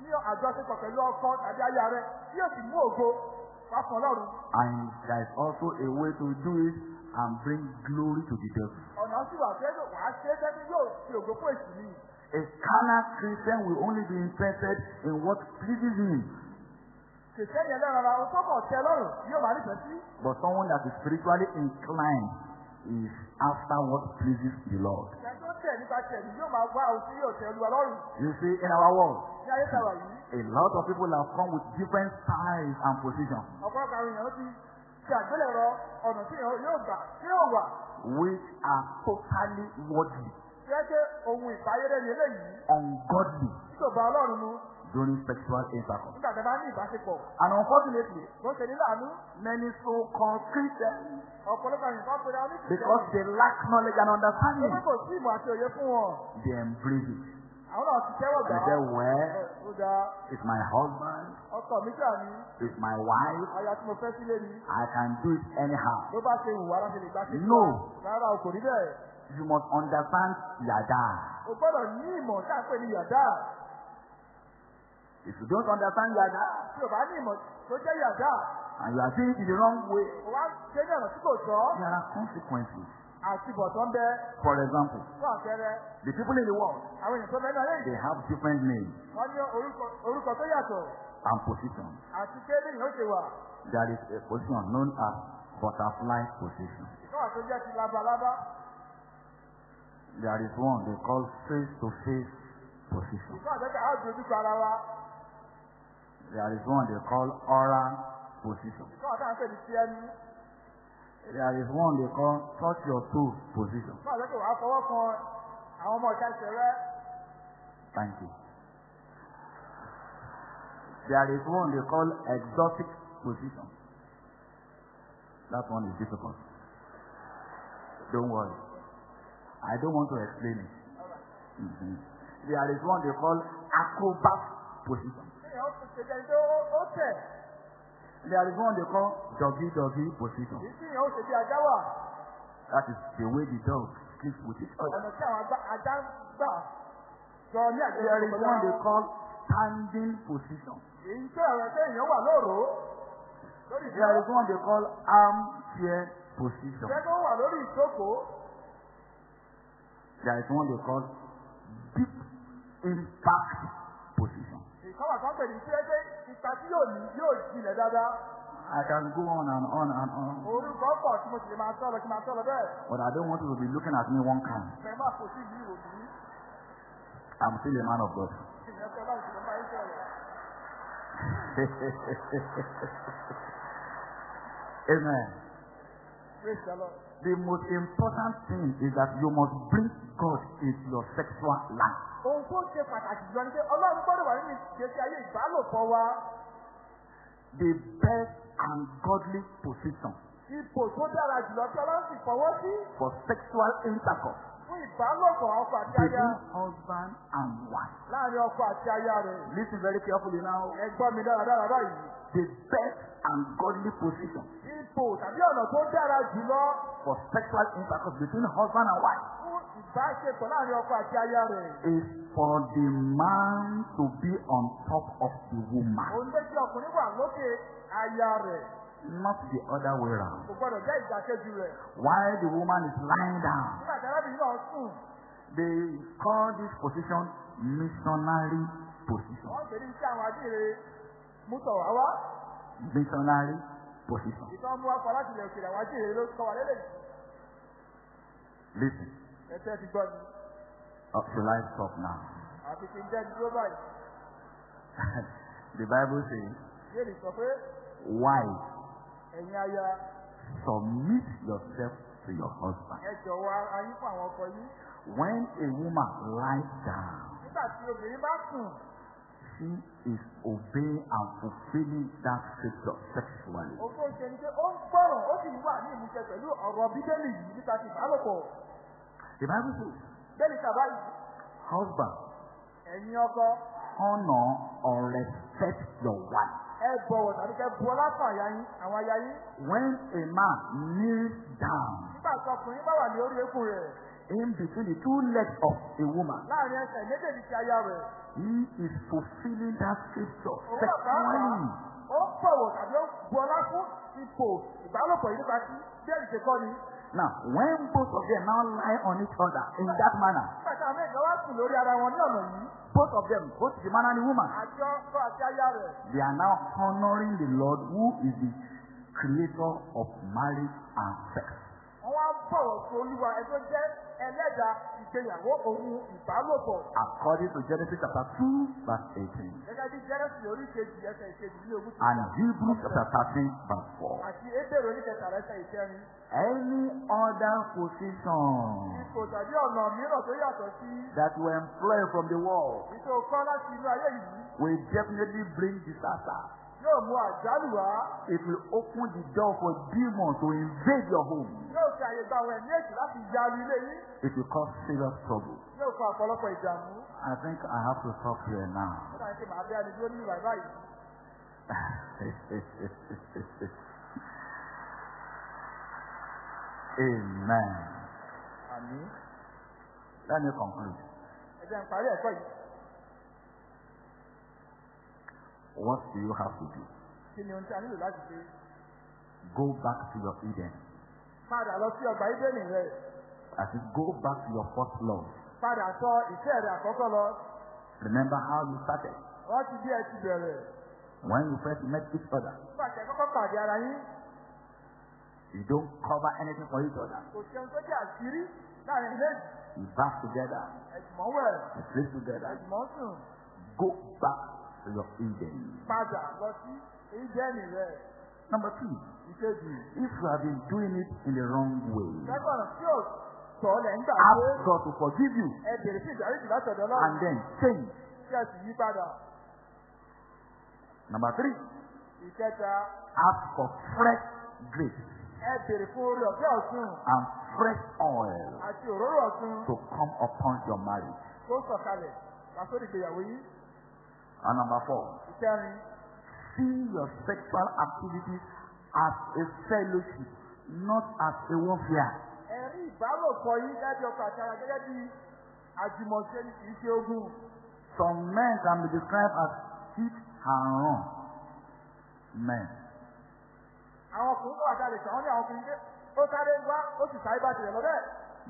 ní àjọṣepọ̀ pẹ̀lú ọkọ tàbí aya rẹ̀ tí yóò sì mú ògo wá fún Ọlọ́run. And there is also a way to do it and bring glory to the devil. Ọ̀nà sì wà fẹ́ wà á ṣe é fẹ́ tí yóò fi ògo fún èsì mi. A carnal Christian will only be interested in what pleases him, Kìsẹ́ni ẹlẹ́rara ohun tó mọ̀ tẹ́ lọ́rùn yóò máa nífẹ̀ẹ́ sí. but someone that is spiritually inclined is after what pleases the Lord. Ìyẹn tó tẹ̀ nípa tẹ̀lé yóò máa wá ohun tí yóò tẹ́ Olúwa lọ́rùn. You see, in our world, Ní ayé tàwa yìí, a lot of people have come with different styles and positions, ọ̀pọ̀lọpọ̀ àwọn èèyàn ti ṣe àgbélẹ̀rọ ọ̀nà tí èèyàn yóò gbà tí yóò wà. which are totally worldly, ṣe ohun eléyìí ungodly tí kò bá Ọlọ́run mu during sexual intercourse. nígbà tí a bá ní ìbáṣepọ̀. And unfortunately, Tó ṣe ní láàánú, many so-called Christians, ọ̀pọ̀lọpọ̀ nǹkan pèrè àwọn because they lack knowledge and understanding, pé kò sí ìmọ̀ àti òye fún wọn. they embrace it. Àwọn náà ti tẹ́wọ̀ gbà say, well, Ó dáa, it's my husband, ọkọ mi jà ní, it's my wife, aya tí mo fẹ́ sílé ni. I can do it anyhow. Ló bá ṣe ìwà láti lè gbà sí No. Rárá o kò rí bẹ́ẹ̀. You must understand yada. O gbọ́dọ̀ ní ìmọ̀ tá pè ní. If you don't understand yada, Tí o bá ní ìmọ̀ tó jẹ́ yàdá, and you are doing it the wrong way, wá ṣe ní ọ̀nà tí kò tọ́. there are consequences. Àti bọ̀tán bẹ For example, fún àpẹẹrẹ. the people in the world, Àwọn èèyàn tó bẹ náà they lẹ́yìn. have different names Wọ́n ní orúkọ tó yàtọ̀. and positions. Àti pé bí ó ṣe wà. There is a position known as butterfly position. Ìkọ́wà tó jẹ́ ti labalábá. There is one they call face-to-face position. Ìkọ́wà tó jẹ́ àwọn dojúkọ ara wa. There is one they call oral position. There is one they call touch your toe position. Thank you. There is one they call exotic position. That one is difficult. Don't worry. I don't want to explain it. Mhm. There is one they call acrobat position. Ó ti ṣe jẹ́ ní pé ó- tẹ̀. Doggy doggy position. Èyí tí ìyàn ó ṣe bí ajá wà. That is the way the dog sleeps with each other. Ọ̀nà tí àwọn àgbà- ajá ń gbà jọ ní There is one they call standing position. Èyí èèyàn wà There is one they call armchair position. Ìfẹ́ tó wà lórí ìjókòó. There is one they call deep impact position. Ìkọ́wà kan pè ní tí ẹ pé ipa tí yóò ní yóò jinlẹ̀ dáadáa. I can go on and on and on, Orúkọ pọ̀ tí mo sì lè máa sọ̀rọ̀ kí n máa sọ̀rọ̀ bẹ́ẹ̀. but I don't want you to be looking at me one kind. I'm still a man of God. Amen. Praise the Lord. The most important thing is that you must bring God into your sexual life. Ohun tó ṣe pàtàkì jùlọ ni pé Ọlọ́run gbọ́dọ̀ wà nínú ìgbésí ayé ìbálòpọ̀ wa. The best and godly position Ipò tó dára jùlọ tí Ọlọ́run sì fọwọ́ sí for sexual intercourse fún ìbálòpọ̀ ọkọ àti aya between husband and wife. láàárín ọkọ àti aya rẹ̀. Listen very carefully now. Ẹ gbọ́ mi dáradára báyìí. The best and godly position Ipò tàbí ọ̀nà tó dára jùlọ for sexual intercourse between husband and wife fún ìbáṣepọ̀ láàárín ọkọ àti aya rẹ̀. is for the man to be on top of the woman, Òun lé kí ọkùnrin wà lókè aya rẹ̀. not the other way around. Kò gbọ́dọ̀ jẹ́ ìdàkejì rẹ̀. While the woman is lying down, Nígbà tí arábìnrin náà sùn, they call this position missionary position. wọ́n ń pè ní iṣẹ́ àwọn ajíire mú tọ̀ wá wá. Missionary position. Ìtàn mú wa pa láti ilẹ̀ òkèèrè àwọn ajíhìnrere ló kọ́ wa lélẹ̀. Listen. Ẹ̀tẹ́ ti gbọ́. Uh, shall I stop now? Àfi kí n jẹ́ dúró báyìí. the Bible says, Yéèlì sọ pé Wives, ẹ̀yin aya submit yourself to your husband. ẹ jọ̀wọ́ ara yín fún àwọn ọkọ yín. When a woman lies down, Nígbà tí obìnrin bá sùn, she is obeying and fulfilling that scripture sexually. òkú ṣe ni pé ó ń gbọ́ràn ó sì wà ní ìmúṣẹ pẹ̀lú ọ̀rọ̀ bíbélì yìí nípa ti ìbálòpọ̀. The Bible says, Bẹ́ẹ̀ni kàbá yìí, husband, ẹ̀yin ọkọ honor or respect your wife. ẹ bọ̀wọ̀ tàbí kẹ́ bu ọlá fún àyà yín àwọn aya yín. When a man kneels down Nígbà tí ọkùnrin bá wà ní orí eékún rẹ̀ in between the two legs of a woman, láàárín ẹsẹ̀ méjèèjì ti aya rẹ̀. he is fulfilling that scripture sexually. ó ń bọ̀wọ̀ tàbí ó bu ọlá fún ipò ìbálòpọ̀ yìí nípa tí bẹ́ẹ̀ni ṣe kọ́ ni. Now, when both of them now lie on each other in that manner, Nígbà tí àwọn méjì wá sùn lórí ara wọn ní ọ̀nà yìí, both of them, both the man and the woman, àti ọkọ àti aya rẹ̀, they are now honoring the Lord who is the creator of marriage and sex. Wá bọ̀wọ̀ fún olúwa ẹ tó jẹ́ ẹlẹ́dàá ìgbéyàwó òun ìbálòpọ̀. According to Genesis chapter 2, verse 18, Gẹ́gẹ́ bí Jẹ́rẹ́sì orí kejì ẹsẹ̀ ìkejì ní ogún and Hebrews chapter 13, verse 4. àti Ébèrè oníkẹta ẹsẹ̀ ìkẹrin. Any other position Ipò tàbí ọ̀nà mìíràn tó yàtọ̀ sí that will employ from the world ìtò kọ́ láti inú ayé yìí will definitely bring disaster. Yóò mú àjálù wá. It will open the door for demons to invade your home. Yóò fi àyè gba àwọn ẹ̀mí èjì láti yalu ilé yín. It will cause serious trouble. Yóò fa ọ̀pọ̀lọpọ̀ ìdààmú. I think I have to stop here now. Ó dàbí pé màá bẹ́ ẹni dúró nínú ìwà báyìí. Amen. Àmín. Let me conclude. Ẹ jẹ́ n parí ẹ̀kọ́ yìí. What do you have to do? Kí ni ohun tí a nílò láti ṣe? Go back to your Eden. Padà lọ sí ọgbà Ídẹ́nì rẹ̀. As in, go back to your first love. Padà sọ ìfẹ́ rẹ̀ àkọ́kọ́ lọ. Remember how you started. Wọ́n ti bí ẹ ti bẹ̀rẹ̀. When you first met each other, Nígbà tí ẹ kọ́kọ́ pàdé ara yín, you don't cover anything for each other. kò sí ohun tó jẹ́ àṣírí láàárín ilé yìí. You bath together, Ẹ̀jùmọ̀ wẹ̀, you sleep together. ẹ̀jùmọ̀ sùn. Go back your Eden. Padà lọ sí Ídẹ́nì rẹ̀. Number two, Ìkejì. if you have been doing it in the wrong way, Lẹ́gbọ̀nà tí ò sọ lẹ̀ ń gbà ask God to forgive you ẹ bèrè sí ìdáríjì látọ̀dọ̀ and then change. Kí ẹ sì yí padà. Number three, Ìkẹta. ask for fresh grace Ẹ bèrè fún orí ọ̀fẹ́ ọ̀tún and fresh oil àti òróró ọ̀tún to come upon your marriage. tó sọ̀kalẹ̀ lásòdì ìgbéyàwó yìí. And number four, see your sexual activities as a fellowship, not as a warfare. Ẹ̀rí ìbálòpọ̀ yìí lẹ́bi ọkọ̀ àti ara gẹ́gẹ́ bí àjùmọ̀ṣe ni kì í ṣe ogun. Some men can be described as hit and run men. Àwọn ọkùnrin tó wà dáa lè sọ, wọ́n ní àwọn ọkùnrin pé ó sáré wá ó sì sáré bá tirẹ̀ lọ bẹ́ẹ̀.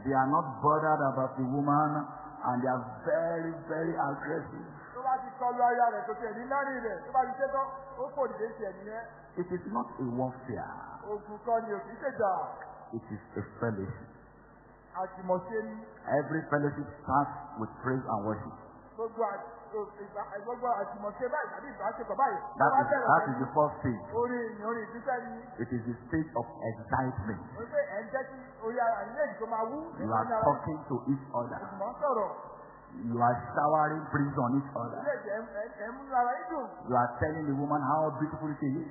They are not bothered about the woman and they are very, very aggressive. Bá ti kọlu aya rẹ̀ tó ti ẹ̀mí lánìí rẹ̀ tó bá ti ṣe tán ó fò dìde ti ẹ̀mí yẹn. It is not a warfare, Ogun kan ni òkè ṣèjà it is a fellowship. àjùmọ̀ṣe ni Every fellowship starts with praise and worship. gbogbo o- ìgbà- gbogbo àjùmọ̀ṣe báyìí tàbí ìbáṣepọ̀ báyìí. That is, that is the first stage. Orí orí ìdíṣẹ́ ni. It is the stage of excitement. Wọ́n pé ẹ̀ ń jẹ́ kí orí ara tó máa wú. You are talking to each other. Ìgbìmọ̀ sọ̀rọ̀. You are showering praise on each other. You are telling the woman how beautiful she is.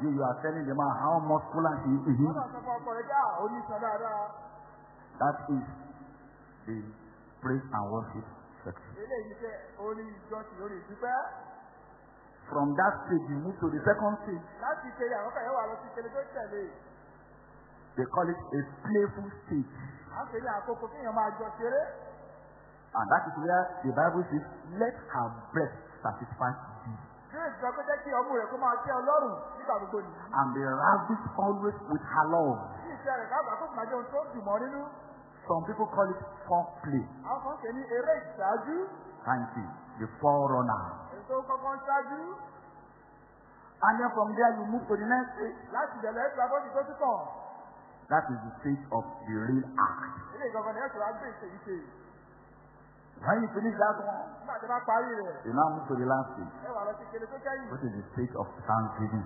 You, you are telling the man how muscular she is. Dáadáa. That is the praise and worship section. From that stage, you move to the second stage. They call it a playful stage. And that is where the Bible says, let her breast satisfy thee. And be ravished always with her love. Some people call it foreplay. Thank you. The forerunner. And then from there you move to the next stage. That is the stage of the real act. Ilé ìgbọ̀ngàn ni ẹ̀sùn wá gbé ìṣèyí ṣe. When you finish that one, you now move to the last stage, which is the stage of thanksgiving.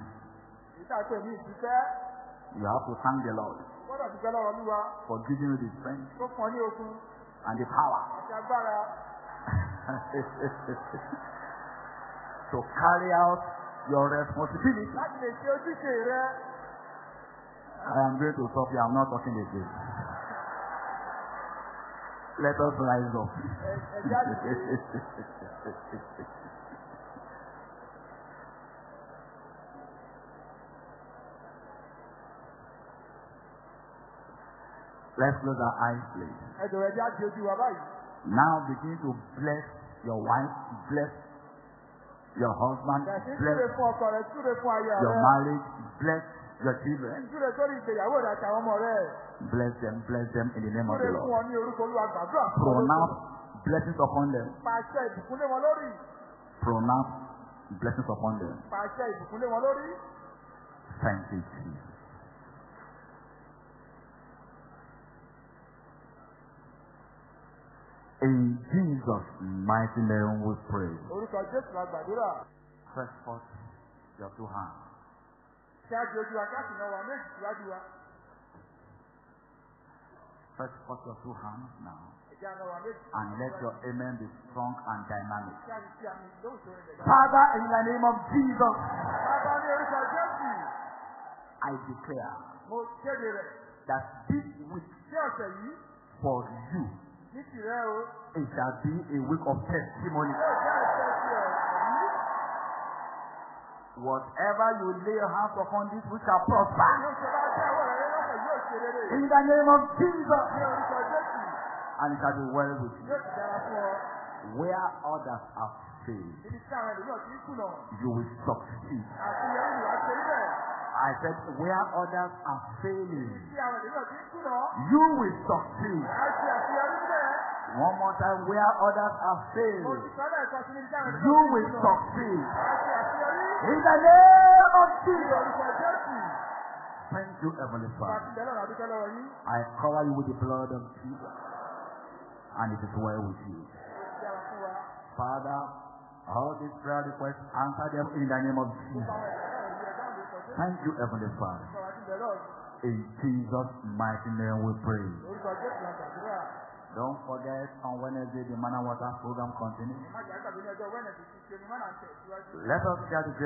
You have to thank the Lord. For giving you the strength and the power. To carry out your responsibility. láti lè ṣe ojúṣe rẹ. I am going to stop here. I'm not talking again. Let us rise up. Let's close our eyes, please. Now begin to bless your wife, bless your husband, bless your marriage, bless your children, Súre sórí ìgbéyàwó rẹ àti àwọn ọmọ rẹ. bless them, bless them in the name of the fún Lord. ní orúkọ Olúwa gbàdúrà. Pronounce blessings upon them. Pàṣẹ ìbùkún lé wọn lórí. Pronounce blessings upon them. Pàṣẹ wọn lórí. Thank you, Jesus. In Jesus' mighty name we pray. Orúkọ Jésù la gbàdúrà. Stretch forth your two hands. Ṣáájú ojú wa káàsì náà wà méjì síwájú wa. Stretch forth your two hands now. And let your amen be strong and dynamic. Father, in the name of Jesus. I declare that this week for you, it shall be a week of testimony. Yóò jẹ́ ẹ̀sẹ̀ ti ọ̀sẹ̀ yìí. Whatever you lay your hands upon this week shall prosper. In the name of Jesus. And it shall be well with you. Where others have failed, you will succeed. I said, where others are failing, you will succeed. One more time, where others tí àwọn you will succeed. In the name of Jesus. Thank you, Heavenly Father. I cover you with the blood of Jesus. And it is well with you. Father, all these prayer requests, answer them in the name of Jesus. Thank you, Heavenly Father. In Jesus' mighty name we pray. Orúkọ Jésù la gbàdúrà. Don't forget on Wednesday the Man and Water program continues. Let us share the